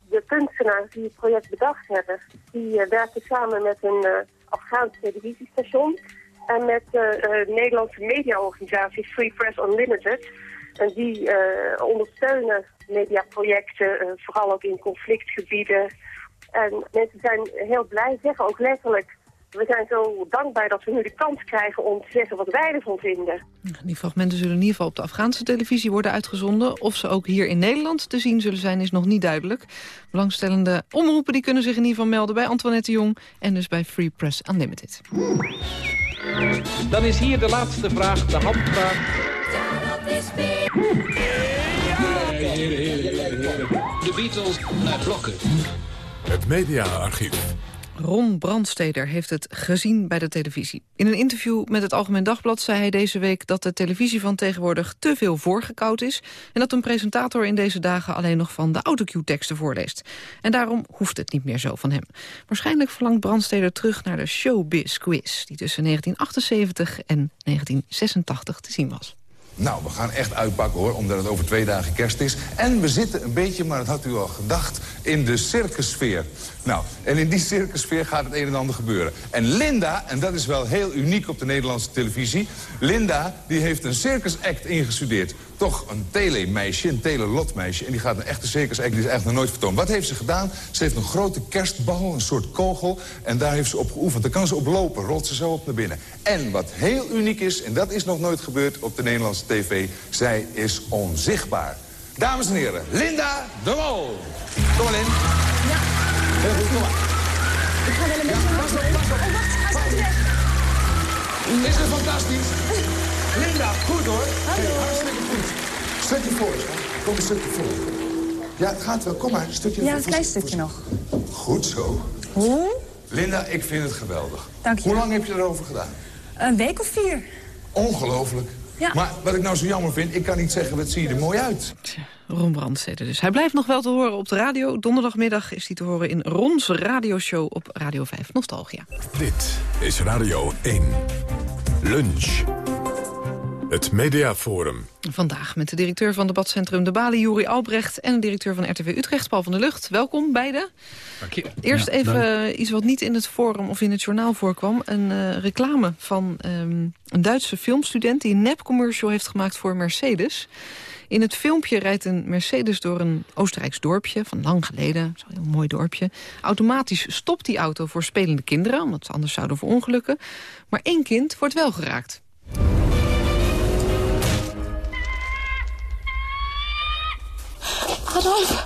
de kunstenaars die het project bedacht hebben, die uh, werken samen met een uh, Afghaans televisiestation en met de Nederlandse mediaorganisatie Free Press Unlimited. En die ondersteunen mediaprojecten, vooral ook in conflictgebieden. En mensen zijn heel blij, zeggen ook letterlijk we zijn zo dankbaar dat we nu de kans krijgen om te zeggen wat wij ervan vinden.
Die fragmenten zullen in ieder geval op de Afghaanse televisie worden uitgezonden. Of ze ook hier in Nederland te zien zullen zijn is nog niet duidelijk. Belangstellende omroepen die kunnen zich in ieder geval melden bij Antoinette Jong... en dus bij Free Press Unlimited.
Dan is hier de laatste vraag, de handvraag.
De Beatles naar blokken. Het mediaarchief.
Ron Brandsteder heeft het gezien bij de televisie. In een interview met het Algemeen Dagblad zei hij deze week... dat de televisie van tegenwoordig te veel voorgekoud is... en dat een presentator in deze dagen alleen nog van de autocue-teksten voorleest. En daarom hoeft het niet meer zo van hem. Waarschijnlijk verlangt Brandsteder terug naar de Showbiz Quiz... die tussen 1978 en 1986 te zien was.
Nou, we gaan echt uitpakken hoor, omdat het over twee dagen kerst is. En we zitten een beetje, maar dat had u al gedacht, in de circussfeer. Nou, en in die circussfeer gaat het een en ander gebeuren. En Linda, en dat is wel heel uniek op de Nederlandse televisie... Linda, die heeft een circusact ingestudeerd. Toch een telemeisje, een telelotmeisje. En die gaat een echte circusact, die is echt nog nooit vertoond. Wat heeft ze gedaan? Ze heeft een grote kerstbal, een soort kogel... en daar heeft ze op geoefend. Daar kan ze op lopen, rolt ze zo op naar binnen. En wat heel uniek is, en dat is nog nooit gebeurd op de Nederlandse tv... zij is onzichtbaar. Dames en heren, Linda de Mol. Kom maar in. Ja. Ik ga wel een beetje... Ja, pas op, pas op. Oh, wacht, hij weg. Is het fantastisch? Linda, goed hoor. Hallo. Hey, hartstikke goed. Stukje voor, kom een stukje voor. Ja, het gaat wel. Kom maar, een stukje
Ja, een klein stukje nog.
Goed zo.
Hoe?
Linda, ik vind het geweldig.
Dank je.
Hoe lang heb je erover gedaan?
Een week of vier.
Ongelooflijk. Ja. Maar wat ik nou zo jammer vind, ik kan niet zeggen, wat zie je er mooi uit.
Ron Brandstede dus. Hij blijft nog wel te horen op de radio. Donderdagmiddag is hij te horen in Rons radioshow op Radio 5 Nostalgia.
Dit is Radio 1. Lunch. Het Mediaforum.
Vandaag met de directeur van debatcentrum De Bali, Juri Albrecht... en de directeur van RTW Utrecht, Paul van der Lucht. Welkom, beiden.
Dank je.
Eerst
Ja,
even
dank.
iets wat niet in het forum of in het journaal voorkwam. Een eh, reclame van ehm, een Duitse filmstudent... die een nepcommercial heeft gemaakt voor Mercedes. In het filmpje rijdt een Mercedes door een Oostenrijks dorpje... van lang geleden, zo'n heel mooi dorpje. Automatisch stopt die auto voor spelende kinderen... omdat ze anders zouden verongelukken. Maar één kind wordt wel geraakt.
Adolf!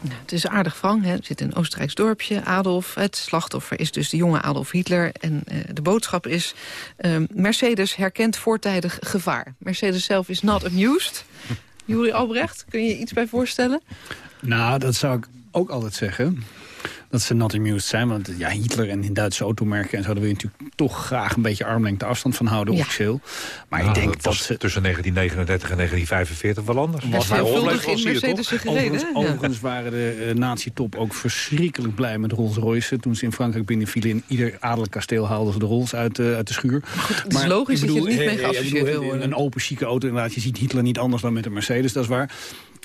Nou, het is aardig wrang. Hè. Het zit in een Oostenrijks dorpje. Adolf, het slachtoffer is dus de jonge Adolf Hitler. En eh, de boodschap is... ehm, Mercedes herkent voortijdig gevaar. Mercedes zelf is not amused. Juri Albrecht, kun je je iets bij voorstellen?
Nou, dat zou ik ook altijd zeggen. Dat ze not amused zijn. Want ja, Hitler en in Duitse automerken en zo... daar wil je natuurlijk toch graag een beetje armlengte afstand van houden,
Ja.
officieel. Maar
Nou,
ik denk
dat
dat
was
ze...
tussen 1939 en 1945 wel anders.
Was
Maar Rolex was
in Mercedes gereden, Overigens, overigens waren de uh, nazi-top ook verschrikkelijk blij met Rolls-Royce. Toen ze in Frankrijk binnenvielen in ieder adellijk kasteel haalden ze de Rolls uit, de uit de schuur.
het is logisch dat je er niet mee geassocieerd wil worden.
Een open, chique auto, inderdaad. Je ziet Hitler niet anders dan met een Mercedes, dat is waar.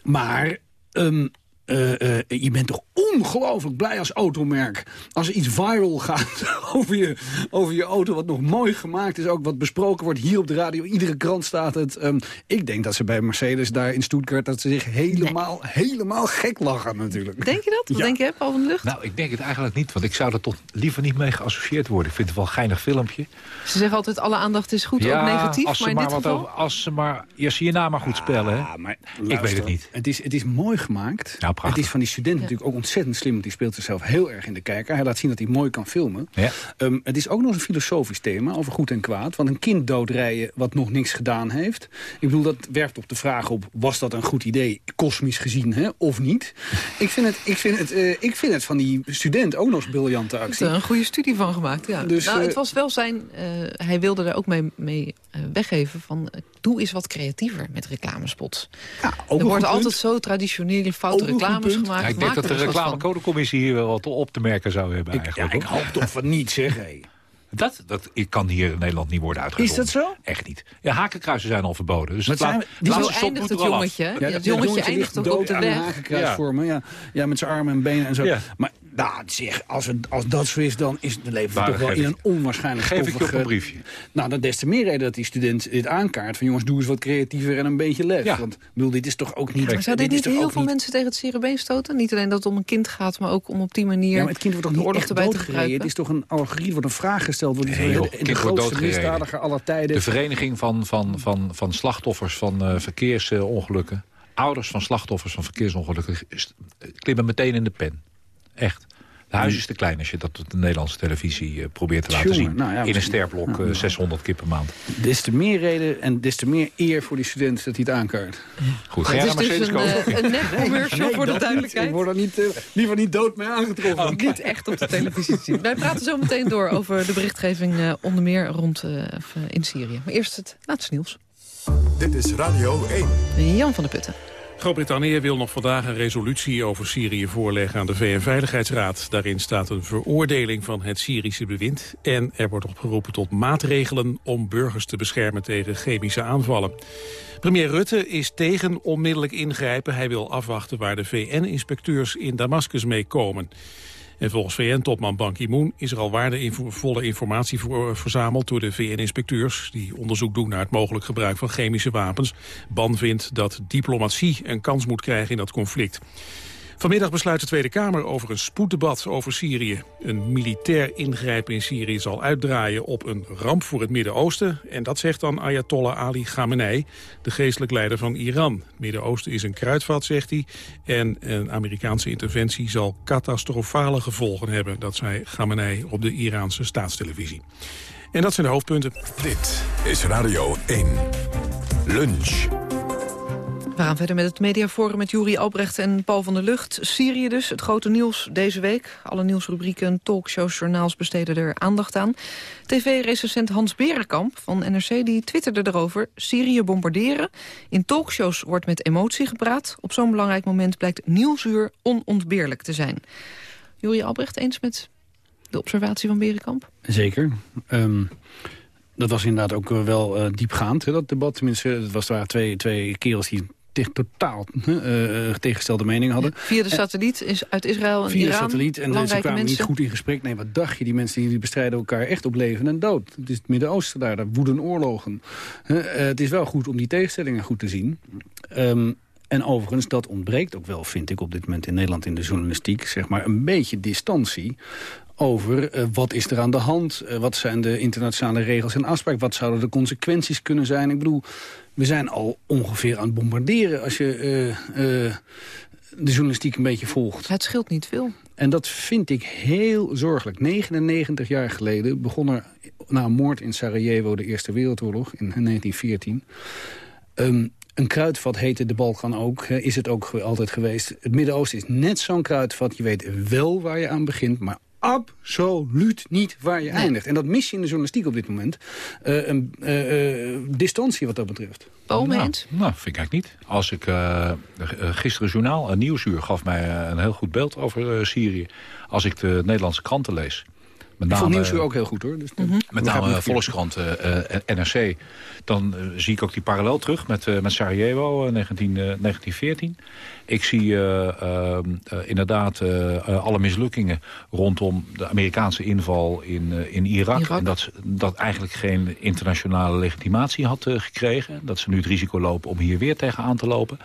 Maar... ehm, eh, eh, je bent toch ongelooflijk blij als automerk... als er iets viral gaat *laughs* over je, over je auto... wat nog mooi gemaakt is, ook wat besproken wordt hier op de radio. Iedere krant staat het. Ehm, ik denk dat ze bij Mercedes daar in Stuttgart... dat ze zich helemaal, helemaal gek lachen natuurlijk.
Denk je dat? Wat
Ja.
denk je, Paul van de Lucht?
Nou, ik denk het eigenlijk niet, want ik zou er toch liever niet mee geassocieerd worden. Ik vind het wel een geinig filmpje.
Ze zeggen altijd, alle aandacht is goed, ook negatief.
als ze
maar in
maar,
dit
wat
geval...
over, als ze maar ja, zie je naam maar goed spellen. Hè?
maar
ik weet het niet.
Het is, het is mooi gemaakt.
Nou, prachtig.
het is van die student natuurlijk ook ontzettend slim. Want die speelt zichzelf heel erg in de kijker. Hij laat zien dat hij mooi kan filmen.
Ja.
Ehm, het is ook nog een filosofisch thema over goed en kwaad. Want een kind doodrijden wat nog niks gedaan heeft. Ik bedoel, dat werpt op de vraag op... was dat een goed idee, kosmisch gezien, hè, of niet? Ik vind het, ik vind het, eh, ik vind het van die student ook nog eens een briljante
Er is
actie.
er een goede studie van gemaakt, ja.
Dus,
nou,
eh,
het was wel zijn... eh, hij wilde er ook mee, mee weggeven van... doe eens wat creatiever met reclamespots. er
een
wordt altijd
punt.
zo traditionele foute
Ook
reclames gemaakt.
Ja, ik denk dat
er
de
van.
reclamecodecommissie hier wel wat op te merken zou hebben eigenlijk.
ik hoop toch van niet, zeg.
Dat, dat kan hier in Nederland niet worden uitgezonden.
Is dat zo?
Echt niet. Ja, hakenkruisen zijn al verboden. Dus het
zijn die
laatste
Zo eindigt
moet
het
er
jongetje.
Ja,
het jongetje
ligt
eindigt ook op de weg.
hakenkruisvormen. Ja. Ja, met zijn armen en benen en zo.
Ja.
Maar nou, zeg, als, het, als dat zo is, dan is het leven
Nou,
toch wel in een onwaarschijnlijk
Geef ik je een briefje.
Nou, dan des te meer reden dat die student dit aankaart. Van jongens, doe eens wat creatiever en een beetje lef.
Ja.
Want bedoel, dit is toch ook niet...
Maar zou dit niet heel veel
niet-
mensen tegen het zere been stoten? Niet alleen dat het om een kind gaat, maar ook om op die manier
Ja, maar het kind wordt toch niet echt doodgereden? Het is toch een allegorie, er wordt een vraag gesteld. Wordt
Nee, joh,
de, de grootste misdadiger aller tijden.
De vereniging van, van, van, van slachtoffers van eh, verkeersongelukken... ouders van slachtoffers van verkeersongelukken... is- klimmen meteen in de pen. Echt. Het huis is te klein als je dat op de Nederlandse televisie eh, probeert te laten zien.
nou ja,
in een sterblok
Ja.
eh, 600 keer per maand.
Des te meer reden en des te meer eer voor die student dat hij het aankaart.
Goed, ga
Het
jij
is dus een,
kopen?
eh, een nep-commercial voor de duidelijkheid.
niet. Ik word er niet, liever niet dood mee aangetroffen.
Niet echt op de televisie te zien. Wij praten zo meteen door over de berichtgeving eh, onder meer rond in Syrië. Maar eerst het laatste nieuws.
Dit is Radio 1.
Jan van der Putten.
Groot-Brittannië wil nog vandaag een resolutie over Syrië voorleggen aan de VN-veiligheidsraad. Daarin staat een veroordeling van het Syrische bewind. En er wordt opgeroepen tot maatregelen om burgers te beschermen tegen chemische aanvallen. Premier Rutte is tegen onmiddellijk ingrijpen. Hij wil afwachten waar de VN-inspecteurs in Damascus mee komen. En volgens VN-topman Ban Ki-moon is er al waardevolle informatie verzameld door de VN-inspecteurs die onderzoek doen naar het mogelijk gebruik van chemische wapens. Ban vindt dat diplomatie een kans moet krijgen in dat conflict. Vanmiddag besluit de Tweede Kamer over een spoeddebat over Syrië. Een militair ingrijpen in Syrië zal uitdraaien op een ramp voor het Midden-Oosten. En dat zegt dan Ayatollah Ali Khamenei, de geestelijk leider van Iran. Het Midden-Oosten is een kruidvat, zegt hij. En een Amerikaanse interventie zal catastrofale gevolgen hebben. Dat zei Khamenei op de Iraanse staatstelevisie. En dat zijn de hoofdpunten.
Dit is Radio 1. Lunch.
We gaan verder met het mediaforum met Juri Albrecht en Paul van der Lucht. Syrië dus, het grote nieuws deze week. Alle nieuwsrubrieken, talkshows, journaals besteden er aandacht aan. TV-recensent Hans Berenkamp van NRC die twitterde erover... Syrië bombarderen. In talkshows wordt met emotie gepraat. Op zo'n belangrijk moment blijkt nieuwsuur onontbeerlijk te zijn. Juri Albrecht, eens met de observatie van Berenkamp?
Zeker. Ehm, dat was inderdaad ook wel eh, diepgaand, hè, dat debat. Tenminste, het was, waren twee, twee kerels die tegen totaal eh, tegengestelde meningen hadden.
Via de satelliet is uit Israël en
Via de
Iran.
satelliet. En ze kwamen
mensen.
niet goed in gesprek. Nee, wat dacht je? Die mensen die bestrijden elkaar echt op leven en dood. Het is het Midden-Oosten daar, daar woeden oorlogen. Eh, het is wel goed om die tegenstellingen goed te zien. Ehm, en overigens, dat ontbreekt ook wel, vind ik, op dit moment in Nederland in de journalistiek. Zeg maar een beetje distantie over eh, wat is er aan de hand, eh, wat zijn de internationale regels en afspraken, wat zouden de consequenties kunnen zijn. Ik bedoel, we zijn al ongeveer aan het bombarderen als je eh, de journalistiek een beetje volgt.
Het scheelt niet veel.
En dat vind ik heel zorgelijk. 99 jaar geleden begon er na een moord in Sarajevo de Eerste Wereldoorlog in 1914. Ehm, een kruidvat heette de Balkan ook, is het ook altijd geweest. Het Midden-Oosten is net zo'n kruidvat. Je weet wel waar je aan begint, maar absoluut niet waar je eindigt. En dat mis je in de journalistiek op dit moment. Eh, een eh, eh, distantie wat dat betreft.
Mee
nou, nou, vind ik eigenlijk niet. Als ik gisteren journaal, een nieuwsuur, gaf mij een heel goed beeld over Syrië. Als ik de Nederlandse kranten lees. Met
Ik vond
name,
Nieuwsuur ook heel goed hoor. Dus
Mhm.
Met name Volkskrant eh, en NRC. Dan eh, zie ik ook die parallel terug met, eh, met Sarajevo eh, 19, eh, 1914. Ik zie eh, ehm, eh, inderdaad eh, eh, alle mislukkingen rondom de Amerikaanse inval in, eh, in Irak.
Irak.
En dat, dat eigenlijk geen internationale legitimatie had eh, gekregen. Dat ze nu het risico lopen om hier weer tegenaan te lopen.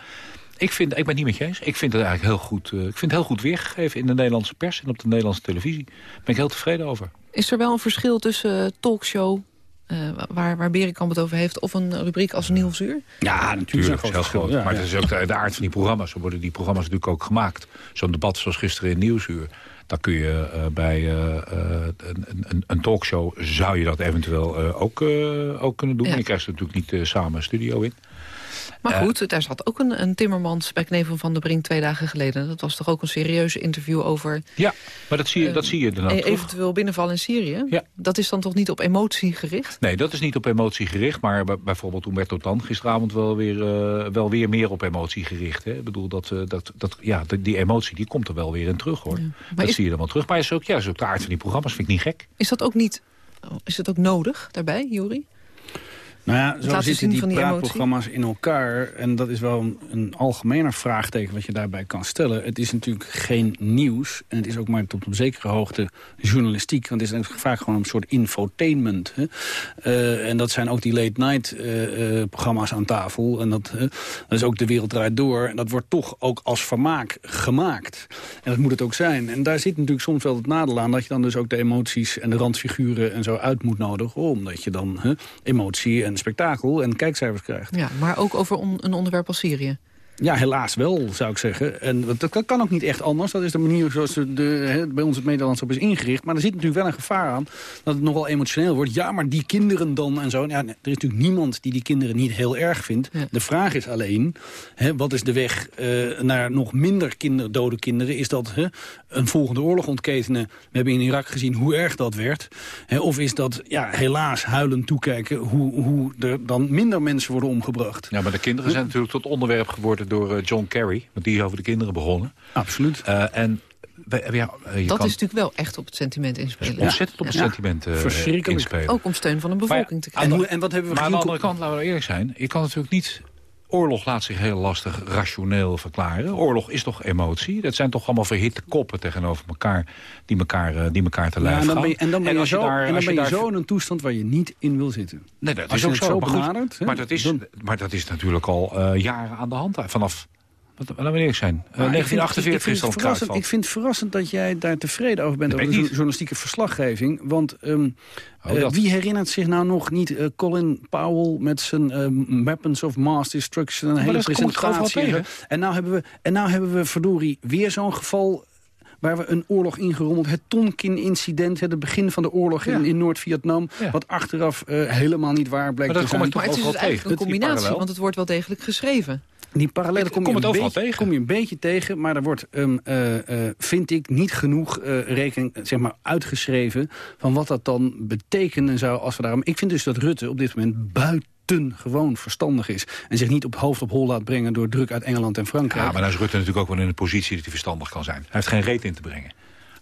Ik, vind, ik ben het niet met je eens. Ik vind het eigenlijk heel goed, eh, ik vind het heel goed weergegeven in de Nederlandse pers en op de Nederlandse televisie. Daar ben ik heel tevreden over.
Is er wel een verschil tussen eh, talkshow, eh, waar, waar Berenkamp het over heeft... of een rubriek als Nieuwsuur?
Ja, natuurlijk. Is
heel groot.
Ja,
maar
ja.
het is ook de, de aard van die programma's. Zo worden die programma's natuurlijk ook gemaakt. Zo'n debat zoals gisteren in Nieuwsuur. Dan kun je eh, bij eh, eh, een, een, een talkshow... zou je dat eventueel eh, ook, eh, ook kunnen doen.
Ja.
Je krijgt er natuurlijk niet samen een studio in.
Maar
Eh,
goed, daar zat ook een, een Timmermans bij Knevel van de Brink twee dagen geleden. Dat was toch ook een serieuze interview over
Ja, maar dat zie je, dat zie je dan ook
eventueel binnenval in Syrië.
Ja.
Dat is dan toch niet op emotie gericht?
Nee, dat is niet op emotie gericht. Maar bij- bijvoorbeeld Humberto Tan gisteravond wel weer, eh, wel weer meer op emotie gericht. Hè? Ik bedoel, dat, eh, dat, dat, ja, die- emotie die komt er wel weer in terug hoor. dat
is-
zie je dan wel terug. Maar is ook, ja, is ook de aard van die programma's, vind ik niet gek.
Is dat ook niet Is het ook nodig daarbij, Juri?
Nou ja, zo zitten die
die
praatprogramma's in elkaar. En dat is wel een, een algemener vraagteken wat je daarbij kan stellen. Het is natuurlijk geen nieuws. En het is ook maar tot op zekere hoogte journalistiek. Want het is vaak gewoon een soort infotainment. Hè? Eh, en dat zijn ook die late-night eh, eh, programma's aan tafel. En dat, dat is ook De Wereld Draait Door. En dat wordt toch ook als vermaak gemaakt. En dat moet het ook zijn. En daar zit natuurlijk soms wel het nadeel aan... dat je dan dus ook de emoties en de randfiguren en zo uit moet nodigen. Omdat je dan emotie en spektakel en kijkcijfers krijgt.
Ja, maar ook over on- een onderwerp als Syrië.
Ja, helaas wel, zou ik zeggen. En want dat kan- ook niet echt anders. Dat is de manier zoals de, de, hè, bij ons het Nederlands op is ingericht. Maar er zit natuurlijk wel een gevaar aan dat het nogal emotioneel wordt. Ja, maar die kinderen dan en zo. Ja, nee, er is natuurlijk niemand die die kinderen niet heel erg vindt. De vraag is alleen, hè, wat is de weg eh, naar nog minder kinder, dode kinderen? Is dat hè, een volgende oorlog ontketenen? We hebben in Irak gezien hoe erg dat werd. Hè, of is dat ja, helaas huilend toekijken hoe, hoe er dan minder mensen worden omgebracht?
Ja, maar de kinderen zijn natuurlijk tot onderwerp geworden door eh, John Kerry. Want die is over de kinderen begonnen.
Absoluut.
en we- ja, eh, je
dat
kan
is natuurlijk wel echt op het sentiment inspelen.
ontzettend op het sentiment eh,
Verschrikkelijk.
inspelen.
Ook om steun van de bevolking te
ja,
krijgen.
En wat hebben we
Maar aan de andere kant, laten we eerlijk zijn... je kan natuurlijk niet... Oorlog laat zich heel lastig rationeel verklaren. Oorlog is toch emotie? Dat zijn toch allemaal verhitte koppen tegenover elkaar... die elkaar, eh, die elkaar te lijf gaan.
en dan ben je, zo,
daar-
en dan
als
ben je
daar-
zo in een toestand waar je niet in wil zitten.
Nee, dat
Als
is ook zo.
zo
maar, dat is, maar dat is natuurlijk al eh, jaren aan de hand. Vanaf, laten we eerlijk zijn, Eh,
ik vind-
1948
ik vind
is een
verrassend-
kruidvat.
Ik vind het verrassend dat jij daar tevreden over bent
Dat
over de journalistieke verslaggeving. Want ehm,
Oh,
eh, wie herinnert zich nou nog niet eh, Colin Powell met zijn Weapons of Mass Destruction... een
Maar
hele presentatie. En nou hebben we, en nou hebben we verdorie weer zo'n geval waar we een oorlog ingerommeld. Het Tonkin-incident, het begin van de oorlog in,
Ja.
in Noord-Vietnam...
Ja.
wat achteraf eh, helemaal niet waar blijkt
Maar dat
te zijn.
Maar het is dus
overal
eigenlijk een combinatie, want het wordt wel degelijk geschreven.
Die parallellen kom,
kom
je een beetje,
tegen.
kom je een beetje tegen, maar er wordt, ehm, eh, eh, vind ik, niet genoeg eh, rekening zeg maar, uitgeschreven... van wat dat dan betekenen zou als we daarom... Ik vind dus dat Rutte op dit moment buitengewoon verstandig is... en zich niet op hoofd op hol laat brengen door druk uit Engeland en Frankrijk.
Ja, maar dan is Rutte natuurlijk ook wel in een positie dat hij verstandig kan zijn. Hij heeft geen reet in te brengen.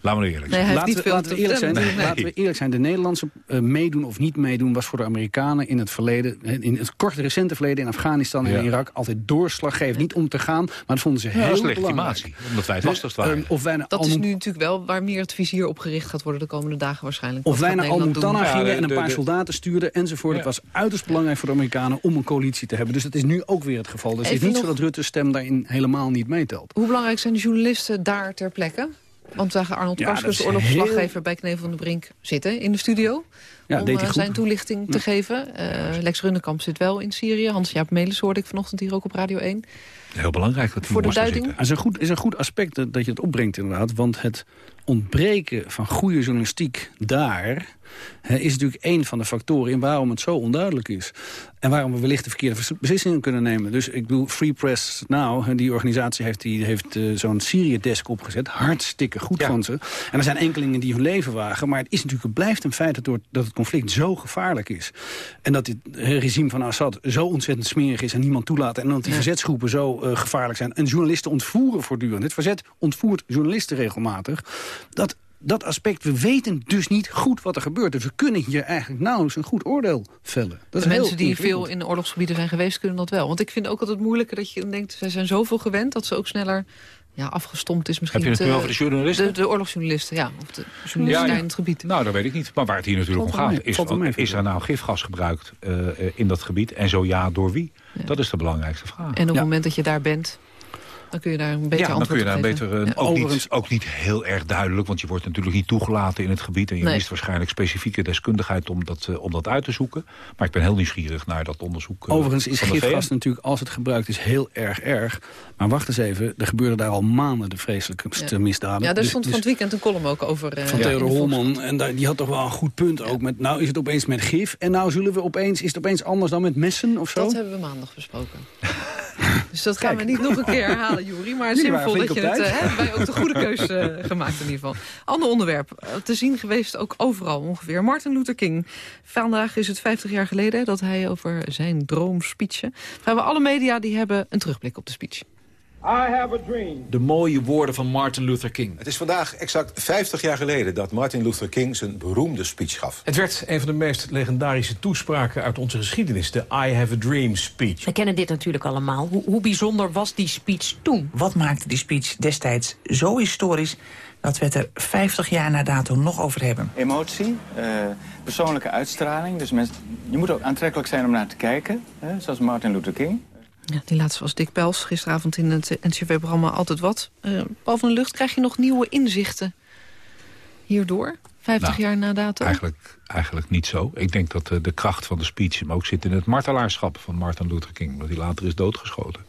Laten we eerlijk
Nee,
zijn.
heeft
laten, we, laten,
te
we eerlijk zijn.
Nee.
laten we eerlijk zijn, de Nederlandse eh, meedoen of niet meedoen... was voor de Amerikanen in het verleden, eh, in het korte recente verleden... in Afghanistan en
Ja.
Irak altijd doorslaggevend. Niet om te gaan, maar dat vonden ze
Ja,
heel
is legitimatie, omdat wij het lastigst waren.
ehm, of wij naar
Dat is
Al-
nu natuurlijk wel waar meer het vizier op gericht gaat worden de komende dagen waarschijnlijk.
Of wij naar
Ja,
gingen en een paar
de-
soldaten stuurden enzovoort. Het was uiterst belangrijk voor de Amerikanen om een coalitie te hebben. Dus dat is nu ook weer het geval. Dus het is niet
nog-
zo dat Rutte's stem daarin helemaal niet meetelt.
Hoe belangrijk zijn de journalisten daar ter plekke? Want we zagen Arnold
Ja,
Karskens, bij Knevel van de Brink, zitten in de studio.
Ja,
om
deed hij
eh,
goed.
zijn toelichting te geven. Eh, Lex Runnekamp zit wel in Syrië. Hans-Jaap Melis hoorde ik vanochtend hier ook op Radio 1.
Heel belangrijk dat
Voor de duiding?
Het is een goed, is een goed aspect dat dat je het opbrengt inderdaad. Want het ontbreken van goede journalistiek daar... is natuurlijk een van de factoren in waarom het zo onduidelijk is. En waarom we wellicht de verkeerde beslissingen kunnen nemen. Dus ik bedoel, Free Press Now, die organisatie heeft, die heeft eh, zo'n Syrië-desk opgezet. Hartstikke goed
Ja.
van ze. En er zijn enkelingen die hun leven wagen. Maar het, is natuurlijk, het blijft een feit dat, door, dat het conflict zo gevaarlijk is. En dat het regime van Assad zo ontzettend smerig is en niemand toelaat. En dat die verzetsgroepen zo eh, gevaarlijk zijn. En journalisten ontvoeren voortdurend. Het verzet ontvoert journalisten regelmatig. Dat, dat aspect, we weten dus niet goed wat er gebeurt. Dus we kunnen hier eigenlijk nauwelijks een goed oordeel vellen. Dat
De mensen die veel in de oorlogsgebieden zijn geweest, kunnen dat wel. Want ik vind ook altijd moeilijker dat je dan denkt... zij zijn zoveel gewend dat ze ook sneller ja, afgestompt is misschien.
Heb je het nu over de journalisten?
De, de oorlogsjournalisten, ja. Of de journalisten
Ja, ja.
in het gebied.
Nou, dat weet ik niet. Maar waar het hier natuurlijk om gaat, is, is er nou gifgas gebruikt eh, eh, in dat gebied? En zo ja, door wie? Dat is de belangrijkste vraag.
En op het moment dat je daar bent, dan kun je daar een beter
ja, dan
antwoord
kun je daar een beter...
Ja.
ook, niet, ook niet heel erg duidelijk, want je wordt natuurlijk niet toegelaten in het gebied... en je
Nee.
mist waarschijnlijk specifieke deskundigheid om dat, eh, om dat uit te zoeken. Maar ik ben heel nieuwsgierig naar dat onderzoek eh,
Overigens is gifgas natuurlijk, als het gebruikt is, heel erg erg. Maar wacht eens even, er gebeurde daar al maanden de vreselijkste misdaden.
Ja, daar
Dus-
stond
dus
van het weekend een column ook over. eh,
van
Volkskrant.
Holman. En daar, die had toch wel een goed punt ook. Met, nou is het opeens met gif. En nou zullen we opeens, is het opeens anders dan met messen of zo?
Dat hebben we maandag besproken. *laughs* dus dat gaan we niet nog een keer herhalen, Juri. Maar zinvol dat je het... hebben wij ook de goede keuze eh, *laughs* gemaakt in ieder geval. Ander onderwerp. eh, Te zien geweest ook overal ongeveer. Martin Luther King. Vandaag is het 50 jaar geleden dat hij over zijn droom speechte. Vrijwel alle media die hebben een terugblik op de speech.
I have a dream.
De mooie woorden van Martin Luther King.
Het is vandaag exact 50 jaar geleden dat Martin Luther King zijn beroemde speech gaf.
Het werd een van de meest legendarische toespraken uit onze geschiedenis. De I have a dream speech.
We kennen dit natuurlijk allemaal. Hoe, hoe bijzonder was die speech toen?
Wat maakte die speech destijds zo historisch dat we het er 50 jaar na dato nog over hebben?
Emotie, uh, persoonlijke uitstraling. Dus mensen, je moet ook aantrekkelijk zijn om naar te kijken. Hè, zoals Martin Luther King.
Ja, die laatste was Dick Pels, gisteravond in het NCV-programma Altijd Wat. Uh, Paul van de Lucht, krijg je nog nieuwe inzichten hierdoor? 50
nou,
jaar na dato?
Eigenlijk, eigenlijk niet zo. Ik denk dat uh, de kracht van de speech hem ook zit in het martelaarschap van Martin Luther King. Dat hij later is doodgeschoten.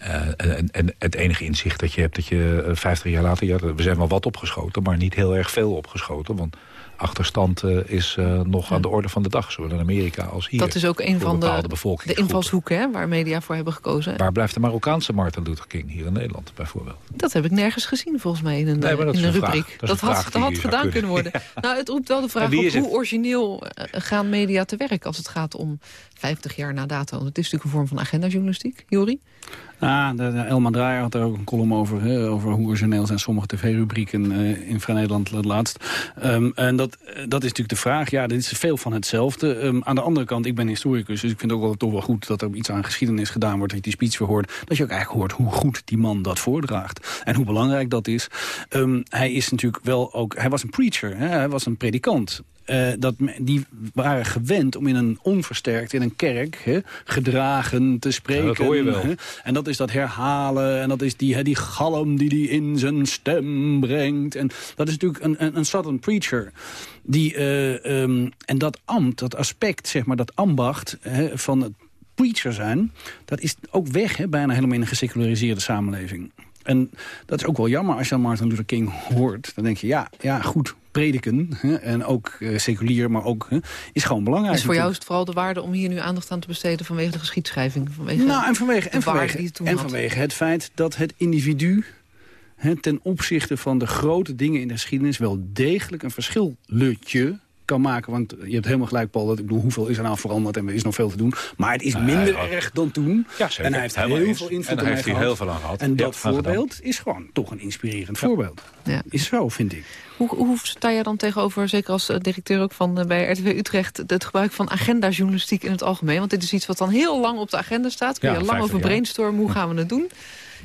Uh, en, en, het enige inzicht dat je hebt, dat je 50 jaar later... Ja, we zijn wel wat opgeschoten, maar niet heel erg veel opgeschoten. Want achterstand uh, is uh, nog ja. aan de orde van de dag, zowel in Amerika als hier.
Dat is ook een van de, de invalshoeken hè, waar media voor hebben gekozen.
Waar blijft de Marokkaanse Martin Luther King hier in Nederland bijvoorbeeld?
Dat heb ik nergens gezien volgens mij in een,
nee,
in
een,
een
rubriek.
Dat, dat had, dat had gedaan kunnen worden. ja. *laughs* Nou, het roept wel de vraag op hoe origineel gaan media te werk als het gaat om 50 jaar na dato. Het is natuurlijk een vorm van agendajournalistiek. Jori?
Nou, de, de Elma Draaier had er ook een column over. Hè, over hoe origineel zijn sommige tv-rubrieken uh, in Vrij Nederland laatst. Um, en dat, dat is natuurlijk de vraag. Ja, dit is veel van hetzelfde. Um, aan de andere kant, ik ben historicus. Dus ik vind ook wel toch wel goed dat er iets aan geschiedenis gedaan wordt. Dat je die speech verhoort. Dat je ook eigenlijk hoort hoe goed die man dat voordraagt. En hoe belangrijk dat is. Um, hij is natuurlijk wel ook... Hij was een preacher. Hè, hij was een predikant. Uh, dat, die waren gewend om in een onversterkt, in een kerk, gedragen te spreken. Ja,
dat hoor je wel.
En dat is dat herhalen en dat is die, die galm die hij in zijn stem brengt. En dat is natuurlijk een, een, een southern preacher. Die, uh, um, en dat ambt, dat aspect, zeg maar, dat ambacht van het preacher zijn... dat is ook weg, bijna helemaal in een geseculariseerde samenleving. En dat is ook wel jammer als je Martin Luther King hoort. Dan denk je, ja, ja goed, prediken, hè, en ook uh, seculier, maar ook, hè, is gewoon belangrijk.
Dus voor jou is het vooral de waarde om hier nu aandacht aan te besteden... vanwege de geschiedschrijving? Vanwege
nou, en vanwege,
de
en vanwege,
die het toen
en vanwege het feit dat het individu... Hè, ten opzichte van de grote dingen in de geschiedenis... wel degelijk een verschilletje kan maken. Want je hebt helemaal gelijk, Paul. Dat, ik bedoel, hoeveel is er nou veranderd en er is nog veel te doen. Maar het is minder
ja,
erg dan toen.
Ja, zeker.
En hij heeft
Helemaal
heel
eens.
veel invloed
En
op
heeft hij heel
gehad.
veel aan gehad.
En dat voorbeeld is gewoon toch een inspirerend voorbeeld.
Ja.
Is zo, vind ik.
Hoe, hoe sta je dan tegenover, zeker als uh, directeur ook van uh, bij RTW Utrecht... het gebruik van agendajournalistiek in het algemeen? Want dit is iets wat dan heel lang op de agenda staat. Kun je
Ja,
lang
50
over
jaar.
brainstormen, hoe gaan we het doen?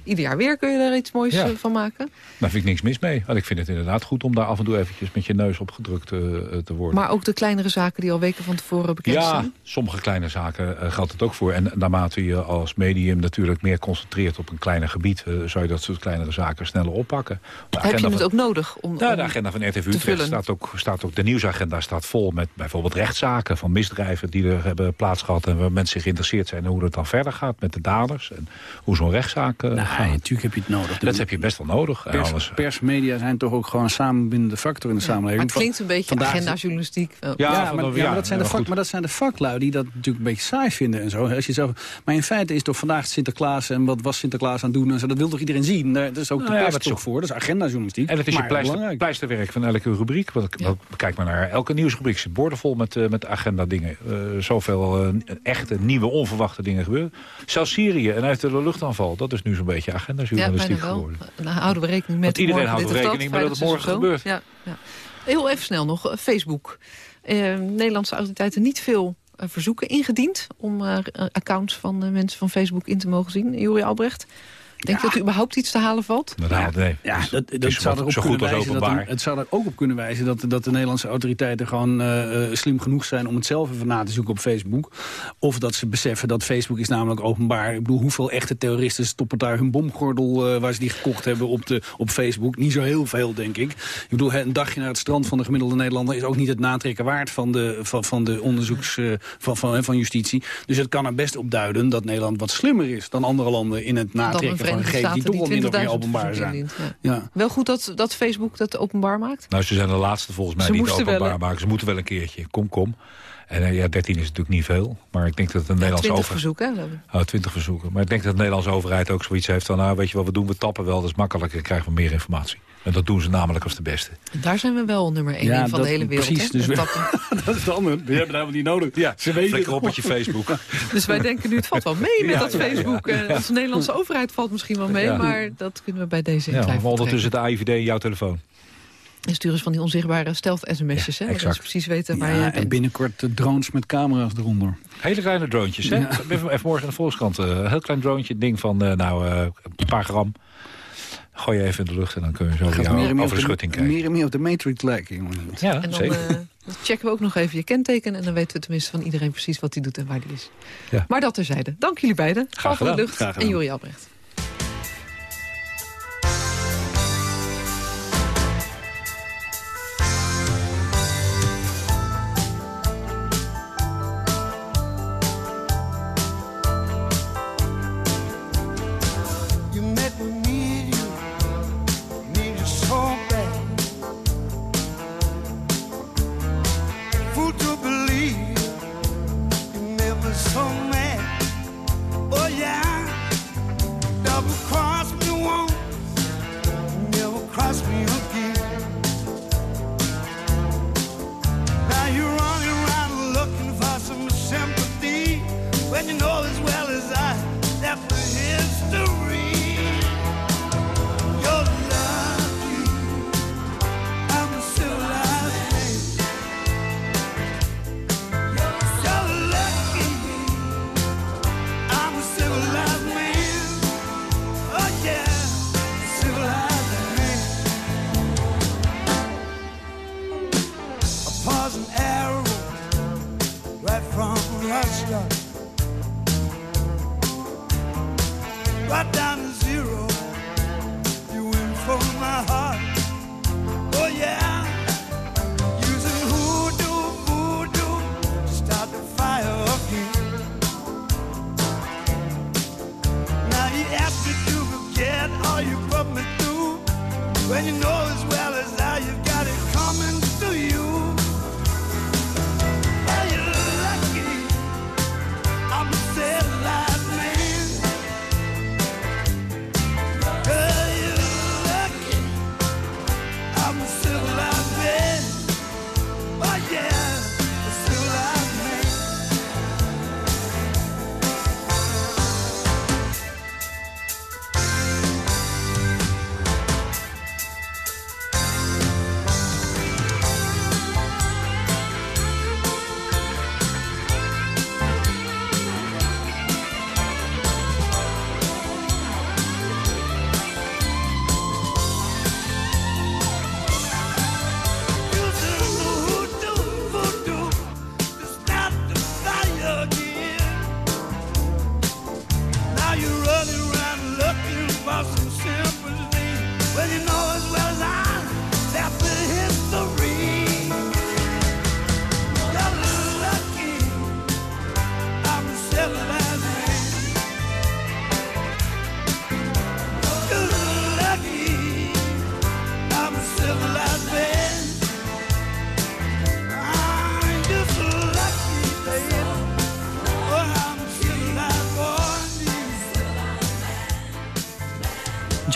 Ieder jaar weer kun je daar iets moois
Ja.
uh, van maken.
Daar vind ik niks mis mee. Want ik vind het inderdaad goed om daar af en toe eventjes met je neus op gedrukt eh, te worden.
Maar ook de kleinere zaken die al weken van tevoren bekend
ja,
zijn.
sommige kleine zaken eh, geldt het ook voor. En naarmate je als medium natuurlijk meer concentreert op een kleiner gebied... eh, zou je dat soort kleinere zaken sneller oppakken. De
Heb je het
van-
ook nodig? Om,
Ja,
om
de agenda van RTV
te
Utrecht
vullen?
staat ook, staat ook... De nieuwsagenda staat vol met bijvoorbeeld rechtszaken van misdrijven... die er hebben plaatsgehad en waar mensen geïnteresseerd zijn... en hoe het dan verder gaat met de daders. En hoe zo'n rechtszaak gaat.
natuurlijk heb je het nodig.
Dat heb je best wel nodig. En
Pers,
alles-
persmedia zijn toch ook gewoon een samenbindende factor in de samenleving.
het klinkt een beetje
Vandaag-
agendajournalistiek. wel.
Ja, maar, ja,
ja,
dat zijn de
ja,
vak, maar dat zijn de vaklui die dat natuurlijk een beetje saai vinden en zo. Als je zo maar in feite is toch vandaag Sinterklaas en wat was Sinterklaas aan het doen en zo. Dat wil toch iedereen zien? Daar, dat is ook
Nou
de
ja,
pers toch voor. Dat is agendajournalistiek.
En het is je pleister, pleisterwerk van elke rubriek. Want, Kijk maar naar elke nieuwsrubriek. zit boordevol met, eh, met agenda dingen. Eh, zoveel eh, echte, nieuwe, onverwachte dingen gebeuren. Zelfs Syrië en uit de luchtaanval. Dat is nu zo'n beetje
Ja,
agendajournalistiek geworden.
Dan houden we rekening met
Want iedereen
morgen
houdt rekening met dat het morgen gebeurt.
Ja, ja. Heel even snel nog, eh, Facebook. Eh, Nederlandse autoriteiten niet veel eh, verzoeken ingediend... om accounts van mensen van Facebook in te mogen zien. Juri Albrecht, denk je dat er überhaupt iets te halen valt?
Nou, nee.
Ja, dat,
Het
dat
is
zou
wat-
erop
zo
kunnen
goed als
wijzen dat
openbaar.
het zou er ook op kunnen wijzen dat, dat de Nederlandse autoriteiten gewoon eh, eh, slim genoeg zijn om het zelf even na te zoeken op Facebook. Of dat ze beseffen dat Facebook is namelijk openbaar. Ik bedoel, hoeveel echte terroristen stoppen daar hun bomgordel eh, waar ze die gekocht hebben op, de, op Facebook? Niet zo heel veel, denk ik. Ik bedoel, een dagje naar het strand van de gemiddelde Nederlander is ook niet het natrekken waard van de, van, van de onderzoeks eh, van, van, hè, van justitie. Dus het kan er best op duiden dat Nederland wat slimmer is dan andere landen in het natrekken van
Verenigde
gegevens die toch wel min of meer
20.000
openbaar zijn.
ja.
Ja.
Wel goed dat, dat Facebook dat openbaar maakt?
Nou, ze zijn de laatste volgens mij
Ze
die het
moesten wel,
openbaar
hè?
maken. Ze moeten wel een keertje. Kom, kom. En eh, ja, 13 is natuurlijk niet veel. Maar ik denk dat de Nederlandse
20
overheid...
verzoeken, hè, geloof ik.
Oh, 20 verzoeken. Maar ik denk dat de Nederlandse overheid ook zoiets heeft van... nou, weet je wat we doen? We tappen wel, dat is makkelijker. Dan krijgen we meer informatie. En dat doen ze namelijk als de beste.
Daar zijn we wel nummer 1
Ja,
van
dat-
de hele wereld.
precies,
hè,
dus
met
we-
tappen. *laughs*
dat is andere. Die hebben helemaal niet nodig. Ja, ze weten
Flikker op met je Facebook. *laughs*
Dus wij denken nu, het valt wel mee met
Ja,
dat
ja, ja.
Facebook. Eh, Onze Nederlandse overheid valt misschien wel mee,
Ja.
maar dat kunnen we bij deze in
Ja,
twijfel
maar ondertussen de AIVD in jouw telefoon.
En sturen ze van die onzichtbare stealth-sms'jes, hè? Precies weten waar
Ja,
je
en binnenkort de drones met camera's eronder.
Hele kleine droontjes, hè?
Ja.
Even morgen in de Volkskrant. eh, Een heel klein droontje, een ding van, eh, nou, eh, een paar gram. Gooi je even in de lucht en dan kun je zo
meer en meer
over
op
de
de-
schutting kijken.
Meer en meer op de Matrix lijken, jongen.
Ja,
En dan
zeker.
dan checken we ook nog even je kenteken... en dan weten we tenminste van iedereen precies wat hij doet en waar hij is.
Ja.
Maar dat terzijde. Dank jullie beiden.
Graag
van de
gedaan.
Lucht en
gedaan.
Juri Albrecht.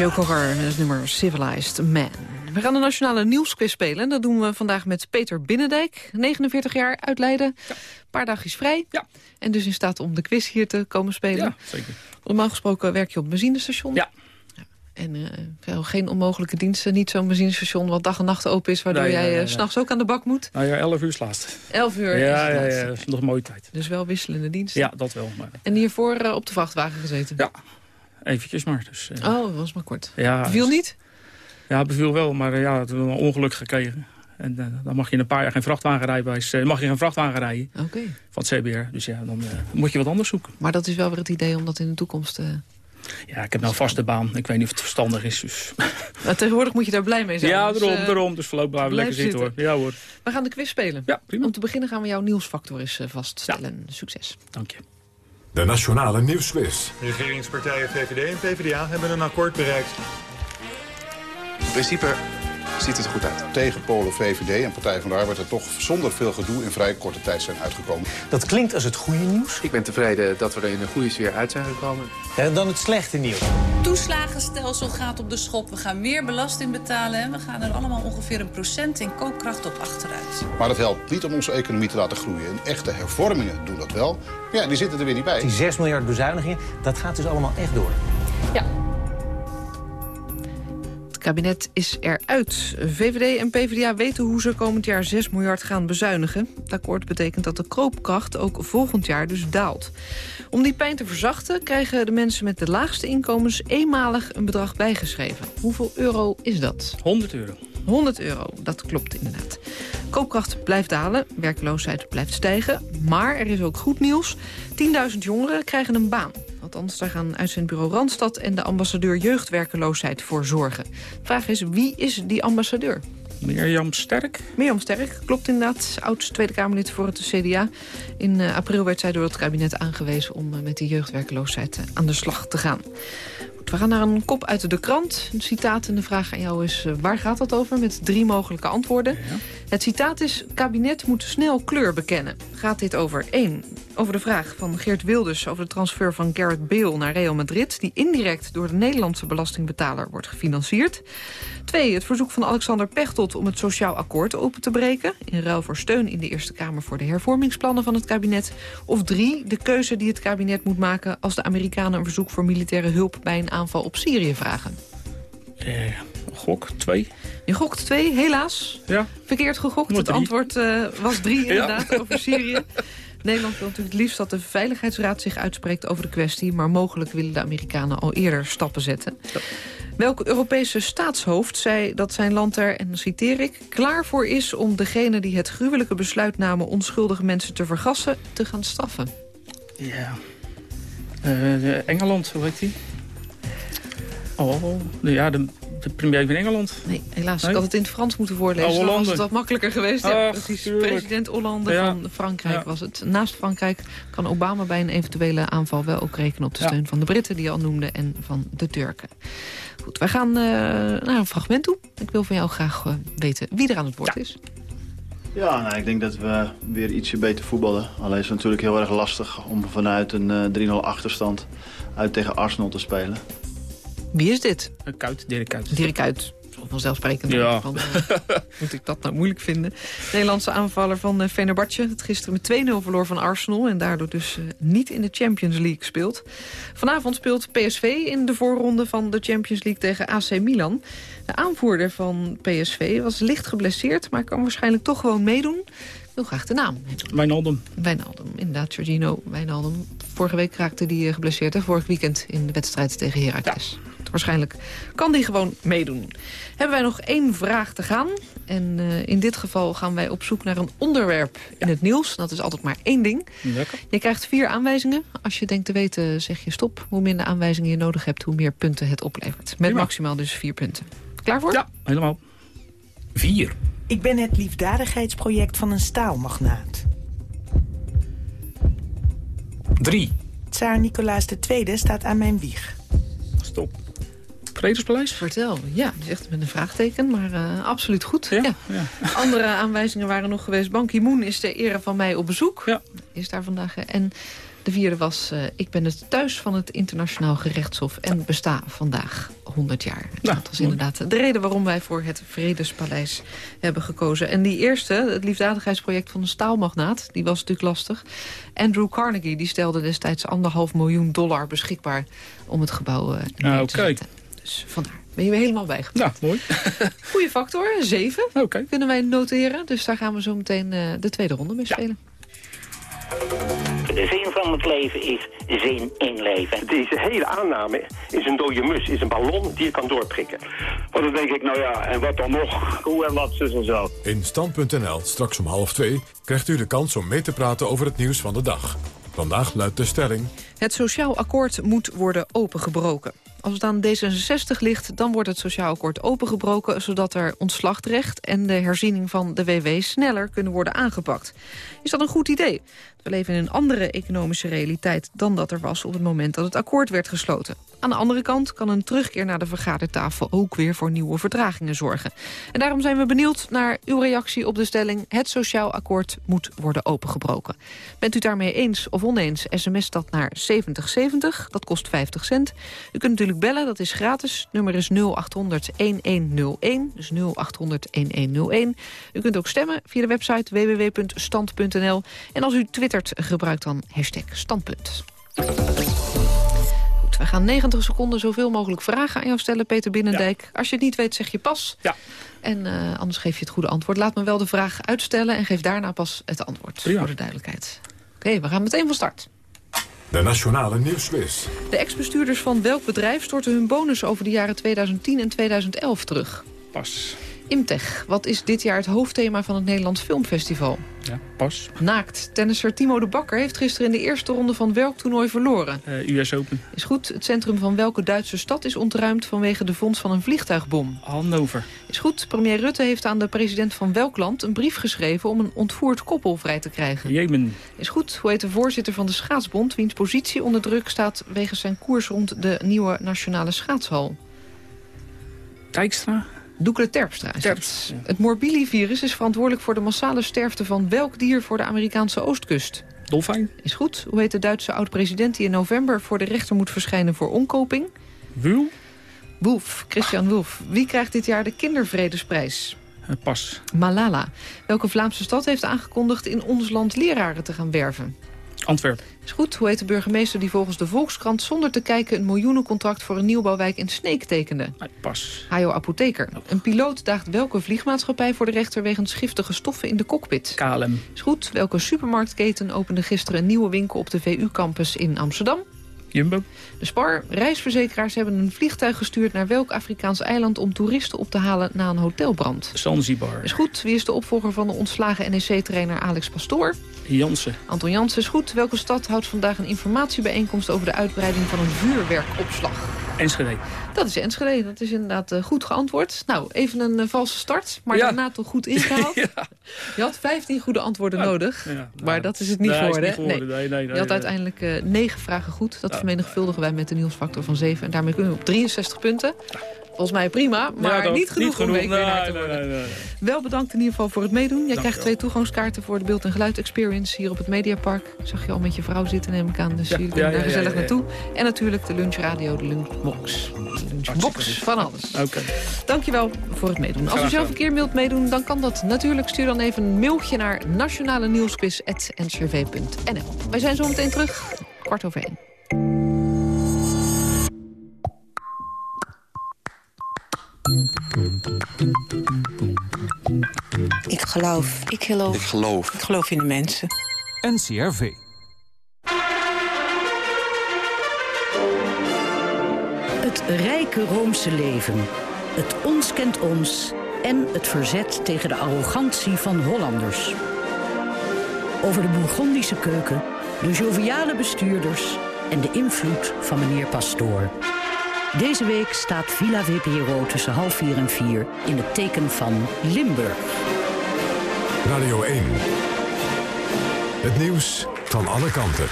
Joe Cocker het nummer Civilized Man. We gaan de Nationale Nieuwsquiz spelen. Dat doen we vandaag met Peter Binnendijk. 49 jaar, uit Leiden. Een paar dagjes vrij.
Ja.
En dus in staat om de quiz hier te komen spelen.
Ja, zeker.
Normaal gesproken werk je op een benzinestation.
Ja.
En eh, geen onmogelijke diensten. Niet zo'n benzinestation wat dag en nacht open is... waardoor
Nee,
jij
nee,
eh,
nee.
s'nachts ook aan de bak moet.
Nou ja, 11 uur laatst.
11 uur
Ja,
is
ja,
het
ja, is nog een mooie tijd.
Dus wel wisselende diensten.
Ja, dat wel. Maar
En hiervoor eh, op de vrachtwagen gezeten.
Ja. Eventjes maar. Dus, eh,
Oh, dat was maar kort.
ja,
Viel
dus-
niet?
Ja, beviel wel, maar eh, ja, het hebben we een ongeluk gekregen. En eh, dan mag je in een paar jaar geen vrachtwagenrijbewijs, eh, mag je geen vrachtwagen rijden
Oké.
van het CBR. Dus ja, dan moet je wat anders zoeken.
Maar dat is wel weer het idee om dat in de toekomst...
Ja, ik heb nou vaste baan. Ik weet niet of het verstandig is. Dus. *laughs*
Maar tegenwoordig moet je daar blij mee zijn.
Ja,
Dus,
daarom,
eh,
daarom. Dus voorlopig blijven we lekker zitten, hoor. Ja hoor.
We gaan de quiz spelen.
Ja, prima.
Om te beginnen gaan we jouw nieuwsfactor eens vaststellen. Succes.
Dank je.
De Nationale Nieuwsquiz.
Regeringspartijen VVD en PvdA hebben een akkoord bereikt.
In principe
ziet het goed uit. Tegen Polen, VVD en Partij van de Arbeid er toch zonder veel gedoe in vrij korte tijd zijn uitgekomen.
Dat klinkt als het goede nieuws.
Ik ben tevreden dat we er in een goede sfeer uit zijn gekomen.
En dan het slechte nieuws.
Toeslagenstelsel gaat op de schop. We gaan meer belasting betalen en we gaan er allemaal ongeveer een procent in koopkracht op achteruit.
Maar dat helpt niet om onze economie te laten groeien. En echte hervormingen doen dat wel. Ja, die zitten er weer niet bij.
Die 6 miljard bezuinigingen, dat gaat dus allemaal echt door.
Ja. Kabinet is eruit. VVD en PvdA weten hoe ze komend jaar 6 miljard gaan bezuinigen. Het akkoord betekent dat de koopkracht ook volgend jaar dus daalt. Om die pijn te verzachten krijgen de mensen met de laagste inkomens... eenmalig een bedrag bijgeschreven. Hoeveel euro is dat?
100 euro.
100 euro, dat klopt inderdaad. Koopkracht blijft dalen, werkloosheid blijft stijgen. Maar er is ook goed nieuws. 10.000 jongeren krijgen een baan. Althans, daar gaan uitzendbureau Randstad en de ambassadeur jeugdwerkeloosheid voor zorgen. Vraag is, wie is die ambassadeur?
Mirjam Sterk.
Mirjam Sterk, klopt inderdaad. Oud Tweede Kamerlid voor het CDA. In uh, april werd zij door het kabinet aangewezen om uh, met die jeugdwerkeloosheid uh, aan de slag te gaan. Goed, we gaan naar een kop uit de krant. Een citaat en de vraag aan jou is, waar gaat dat over? Met drie mogelijke antwoorden. Ja. Het citaat is, kabinet moet snel kleur bekennen. Gaat dit over 1. Over de vraag van Geert Wilders over de transfer van Gareth Bale naar Real Madrid... die indirect door de Nederlandse belastingbetaler wordt gefinancierd. 2. Het verzoek van Alexander Pechtold om het sociaal akkoord open te breken... in ruil voor steun in de Eerste Kamer voor de hervormingsplannen van het kabinet. Of 3. De keuze die het kabinet moet maken als de Amerikanen een verzoek voor militaire hulp... bij een aanval op Syrië vragen.
Gok, 2.
Je gokt 2, helaas.
Ja.
Verkeerd gegokt. Het antwoord uh, was 3 *laughs* inderdaad ja. over Syrië. Nederland wil natuurlijk het liefst dat de Veiligheidsraad zich uitspreekt over de kwestie... maar mogelijk willen de Amerikanen al eerder stappen zetten. Ja. Welke Europese staatshoofd zei dat zijn land er, en dan citeer ik... klaar voor is om degene die het gruwelijke besluit namen... onschuldige mensen te vergassen, te gaan straffen?
Ja. Uh, Engeland, hoe heet die? Oh, ja, de, de premier van Engeland.
Nee, helaas. Nee? Ik had het in het Frans moeten voorlezen.
Oh,
dan was het wat makkelijker geweest. Ja, precies.
Tuurlijk.
President Hollande ja. van Frankrijk ja. was het. Naast Frankrijk kan Obama bij een eventuele aanval wel ook rekenen op de steun van de Britten die je al noemde en van de Turken. Goed, wij gaan uh, naar een fragment toe. Ik wil van jou graag uh, weten wie er aan het woord is.
Ja, nou, ik denk dat we weer ietsje beter voetballen. Alleen is het natuurlijk heel erg lastig om vanuit een uh, 3-0 achterstand uit tegen Arsenal te spelen.
Wie is dit?
Kuit, Dirk Kuit.
Dirk Kuit. Vanzelfsprekend.
Ja.
Van, uh, moet ik dat nou moeilijk vinden. Nederlandse aanvaller van uh, Fenerbahce. Het gisteren met 2-0 verloor van Arsenal. En daardoor dus uh, niet in de Champions League speelt. Vanavond speelt PSV in de voorronde van de Champions League tegen AC Milan. De aanvoerder van PSV was licht geblesseerd. Maar kan waarschijnlijk toch gewoon meedoen. Ik wil graag de naam.
Wijnaldum.
Wijnaldum, inderdaad. Giorgino Wijnaldum. Vorige week raakte die geblesseerd. Hè? Vorig weekend in de wedstrijd tegen Heracles. Ja. Waarschijnlijk kan die gewoon meedoen. Hebben wij nog één vraag te gaan. En uh, in dit geval gaan wij op zoek naar een onderwerp in het nieuws. Dat is altijd maar één ding.
Lekker.
Je krijgt vier aanwijzingen. Als je denkt te weten, zeg je stop. Hoe minder aanwijzingen je nodig hebt, hoe meer punten het oplevert. Met
Prima.
maximaal dus vier punten. Klaar voor?
Ja, helemaal. Vier.
Ik ben het liefdadigheidsproject van een staalmagnaat.
Drie.
Tsaar Nicolaas II staat aan mijn wieg.
Stop. Vredespaleis?
Vertel. Ja, is echt met een vraagteken, maar uh, absoluut goed.
Ja,
ja.
ja. *laughs*
Andere aanwijzingen waren nog geweest. Ban Ki-moon is ter ere van mij op bezoek.
Ja.
Is daar vandaag. En de vierde was, uh, ik ben het thuis van het internationaal gerechtshof... en besta vandaag 100 jaar.
Ja,
dat was inderdaad de reden waarom wij voor het Vredespaleis hebben gekozen. En die eerste, het liefdadigheidsproject van een staalmagnaat... die was natuurlijk lastig. Andrew Carnegie die stelde destijds anderhalf miljoen dollar beschikbaar... om het gebouw uh,
ah, oké.
te zetten. Dus vandaar. Ben je weer helemaal bijgepraat.
Ja, mooi. *laughs*
Goeie factor, zeven
okay.
kunnen wij noteren. Dus daar gaan we zo meteen uh, de tweede ronde mee spelen.
De zin van het leven is zin in leven.
Deze hele aanname is een dode mus, is een ballon die je kan doorprikken.
Want dan denk ik, nou ja, en wat dan nog? Hoe en wat, zus en zo.
In Stand.nl, straks om half twee, krijgt u de kans om mee te praten over het nieuws van de dag. Vandaag luidt de stelling...
Het sociaal akkoord moet worden opengebroken. Als het aan D66 ligt, dan wordt het sociaal akkoord opengebroken... zodat er ontslagrecht en de herziening van de WW sneller kunnen worden aangepakt. Is dat een goed idee? We leven in een andere economische realiteit dan dat er was op het moment dat het akkoord werd gesloten. Aan de andere kant kan een terugkeer naar de vergadertafel ook weer voor nieuwe vertragingen zorgen. En daarom zijn we benieuwd naar uw reactie op de stelling... het sociaal akkoord moet worden opengebroken. Bent u daarmee eens of oneens, sms dat naar 7070, dat kost 50 cent. U kunt natuurlijk bellen, dat is gratis. Nummer is 0800-1101, dus 0800-1101. U kunt ook stemmen via de website www.stand.nl. En als u twittert, gebruik dan hashtag standpunt. Goed, we gaan 90 seconden zoveel mogelijk vragen aan jou stellen, Peter Binnendijk. Als je het niet weet, zeg je pas.
Ja.
En uh, anders geef je het goede antwoord. Laat me wel de vraag uitstellen en geef daarna pas het antwoord.
Prima.
Voor de duidelijkheid. Oké, okay, we gaan meteen van start.
De Nationale Nieuwsquiz.
De ex-bestuurders van welk bedrijf storten hun bonus over de jaren 2010 en 2011 terug?
Pas.
Imtech, wat is dit jaar het hoofdthema van het Nederlands Filmfestival?
Ja, pas.
Naakt. Tennisser Timo de Bakker heeft gisteren in de eerste ronde van welk toernooi verloren?
Uh, US Open.
Is goed. Het centrum van welke Duitse stad is ontruimd vanwege de vondst van een vliegtuigbom?
Hannover.
Is goed. Premier Rutte heeft aan de president van welk land een brief geschreven om een ontvoerd koppel vrij te krijgen?
Jemen.
Is goed. Hoe heet de voorzitter van de schaatsbond, wiens positie onder druk staat wegens zijn koers rond de nieuwe nationale schaatshal?
Dijkstra.
Doekle Terpstra.
Terps,
het. het morbillivirus is verantwoordelijk voor de massale sterfte van welk dier voor de Amerikaanse oostkust?
Dolfijn.
Is goed. Hoe heet de Duitse oud-president die in november voor de rechter moet verschijnen voor omkoping?
Wul.
Wolf, Christian Wolf. Wie krijgt dit jaar de kindervredesprijs?
Pas.
Malala. Welke Vlaamse stad heeft aangekondigd in ons land leraren te gaan werven?
Antwerpen.
Is goed. Hoe heet de burgemeester die volgens de Volkskrant... zonder te kijken een miljoenencontract voor een nieuwbouwwijk in Sneek tekende?
Nee, pas.
Hajo Apotheker. Een piloot daagt welke vliegmaatschappij voor de rechter... wegens giftige stoffen in de cockpit?
KLM.
Is goed. Welke supermarktketen opende gisteren een nieuwe winkel... op de VU-campus in Amsterdam?
Jumbo.
De Spar. Reisverzekeraars hebben een vliegtuig gestuurd naar welk Afrikaans eiland... om toeristen op te halen na een hotelbrand?
Zanzibar.
Is goed. Wie is de opvolger van de ontslagen NEC-trainer Alex Pastoor?
Jansen.
Anton Jansen is goed. Welke stad houdt vandaag een informatiebijeenkomst... over de uitbreiding van een vuurwerkopslag?
Enschede.
Dat is Enschede. Dat is inderdaad uh, goed geantwoord. Nou, even een uh, valse start, maar
ja.
daarna toch goed ingehaald. *laughs* ja. Je had 15 goede antwoorden
ja.
nodig,
ja, nou,
maar dat is het niet
nee,
geworden.
Niet geworden. Nee. Nee,
je had uiteindelijk uh, 9 vragen goed. Dat vermenigvuldigen wij met de nieuwsfactor van 7. En daarmee kunnen we op 63 punten. Volgens mij prima, maar niet genoeg,
niet genoeg
om week te worden.
Nee, nee,
Wel bedankt in ieder geval voor het meedoen. Jij
Dank
krijgt twee toegangskaarten voor de beeld- en geluid experience hier op het Mediapark. Zag je al met je vrouw zitten, neem ik aan. Dus
ja,
jullie
ja,
daar gezellig naartoe. En natuurlijk de lunchradio, de lunchbox. De lunchbox van alles.
Oké. Okay.
Dankjewel voor het meedoen. Als u zelf een keer wilt meedoen, dan kan dat natuurlijk. Stuur dan even een mailtje naar nationale nieuwsquiz.ncrv.nl. Wij zijn zo meteen terug, kwart over één.
Ik geloof. Ik geloof.
Ik geloof.
Ik geloof in de mensen.
NCRV.
Het rijke Roomse leven. Het ons kent ons. En het verzet tegen de arrogantie van Hollanders. Over de Bourgondische keuken, de joviale bestuurders... en de invloed van meneer Pastoor. Deze week staat Villa VPRO tussen half vier en vier in het teken van Limburg.
Radio 1. Het nieuws van alle kanten.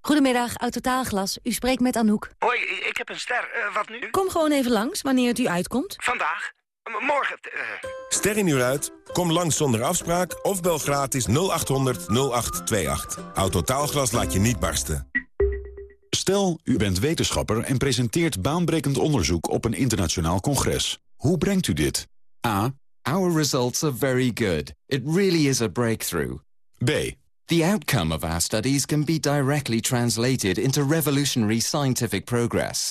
Goedemiddag, Autotaalglas. U spreekt met Anouk.
Hoi, ik heb een ster. Uh, wat nu?
Kom gewoon even langs, wanneer het u uitkomt.
Vandaag? Morgen? Uh...
Ster in uur uit? Kom langs zonder afspraak of bel gratis 0800 0828. Autotaalglas laat je niet barsten.
Stel, u bent wetenschapper en presenteert baanbrekend onderzoek op een internationaal congres. Hoe brengt u dit? A.
Our results are very good. It really is a breakthrough.
B.
The outcome of our studies can be directly translated into revolutionary scientific progress.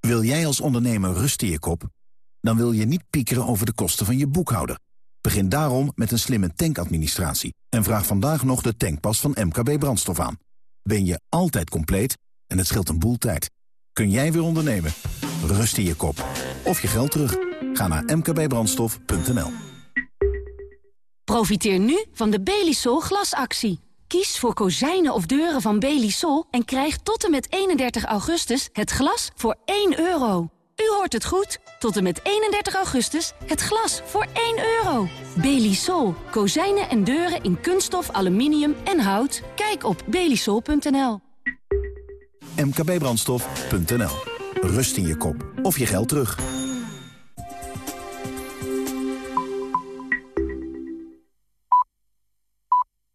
Wil jij als ondernemer rust in je kop? Dan wil je niet piekeren over de kosten van je boekhouder. Begin daarom met een slimme tankadministratie. En vraag vandaag nog de tankpas van MKB Brandstof aan. Ben je altijd compleet en het scheelt een boel tijd. Kun jij weer ondernemen? Rust in je kop. Of je geld terug. Ga naar mkbbrandstof.nl
Profiteer nu van de Belisol glasactie. Kies voor kozijnen of deuren van Belisol en krijg tot en met 31 augustus het glas voor 1 euro. U hoort het goed. Tot en met 31 augustus het glas voor 1 euro. Belisol. Kozijnen en deuren in kunststof, aluminium en hout. Kijk op belisol.nl.
mkbbrandstof.nl Rust in je kop. Of je geld terug.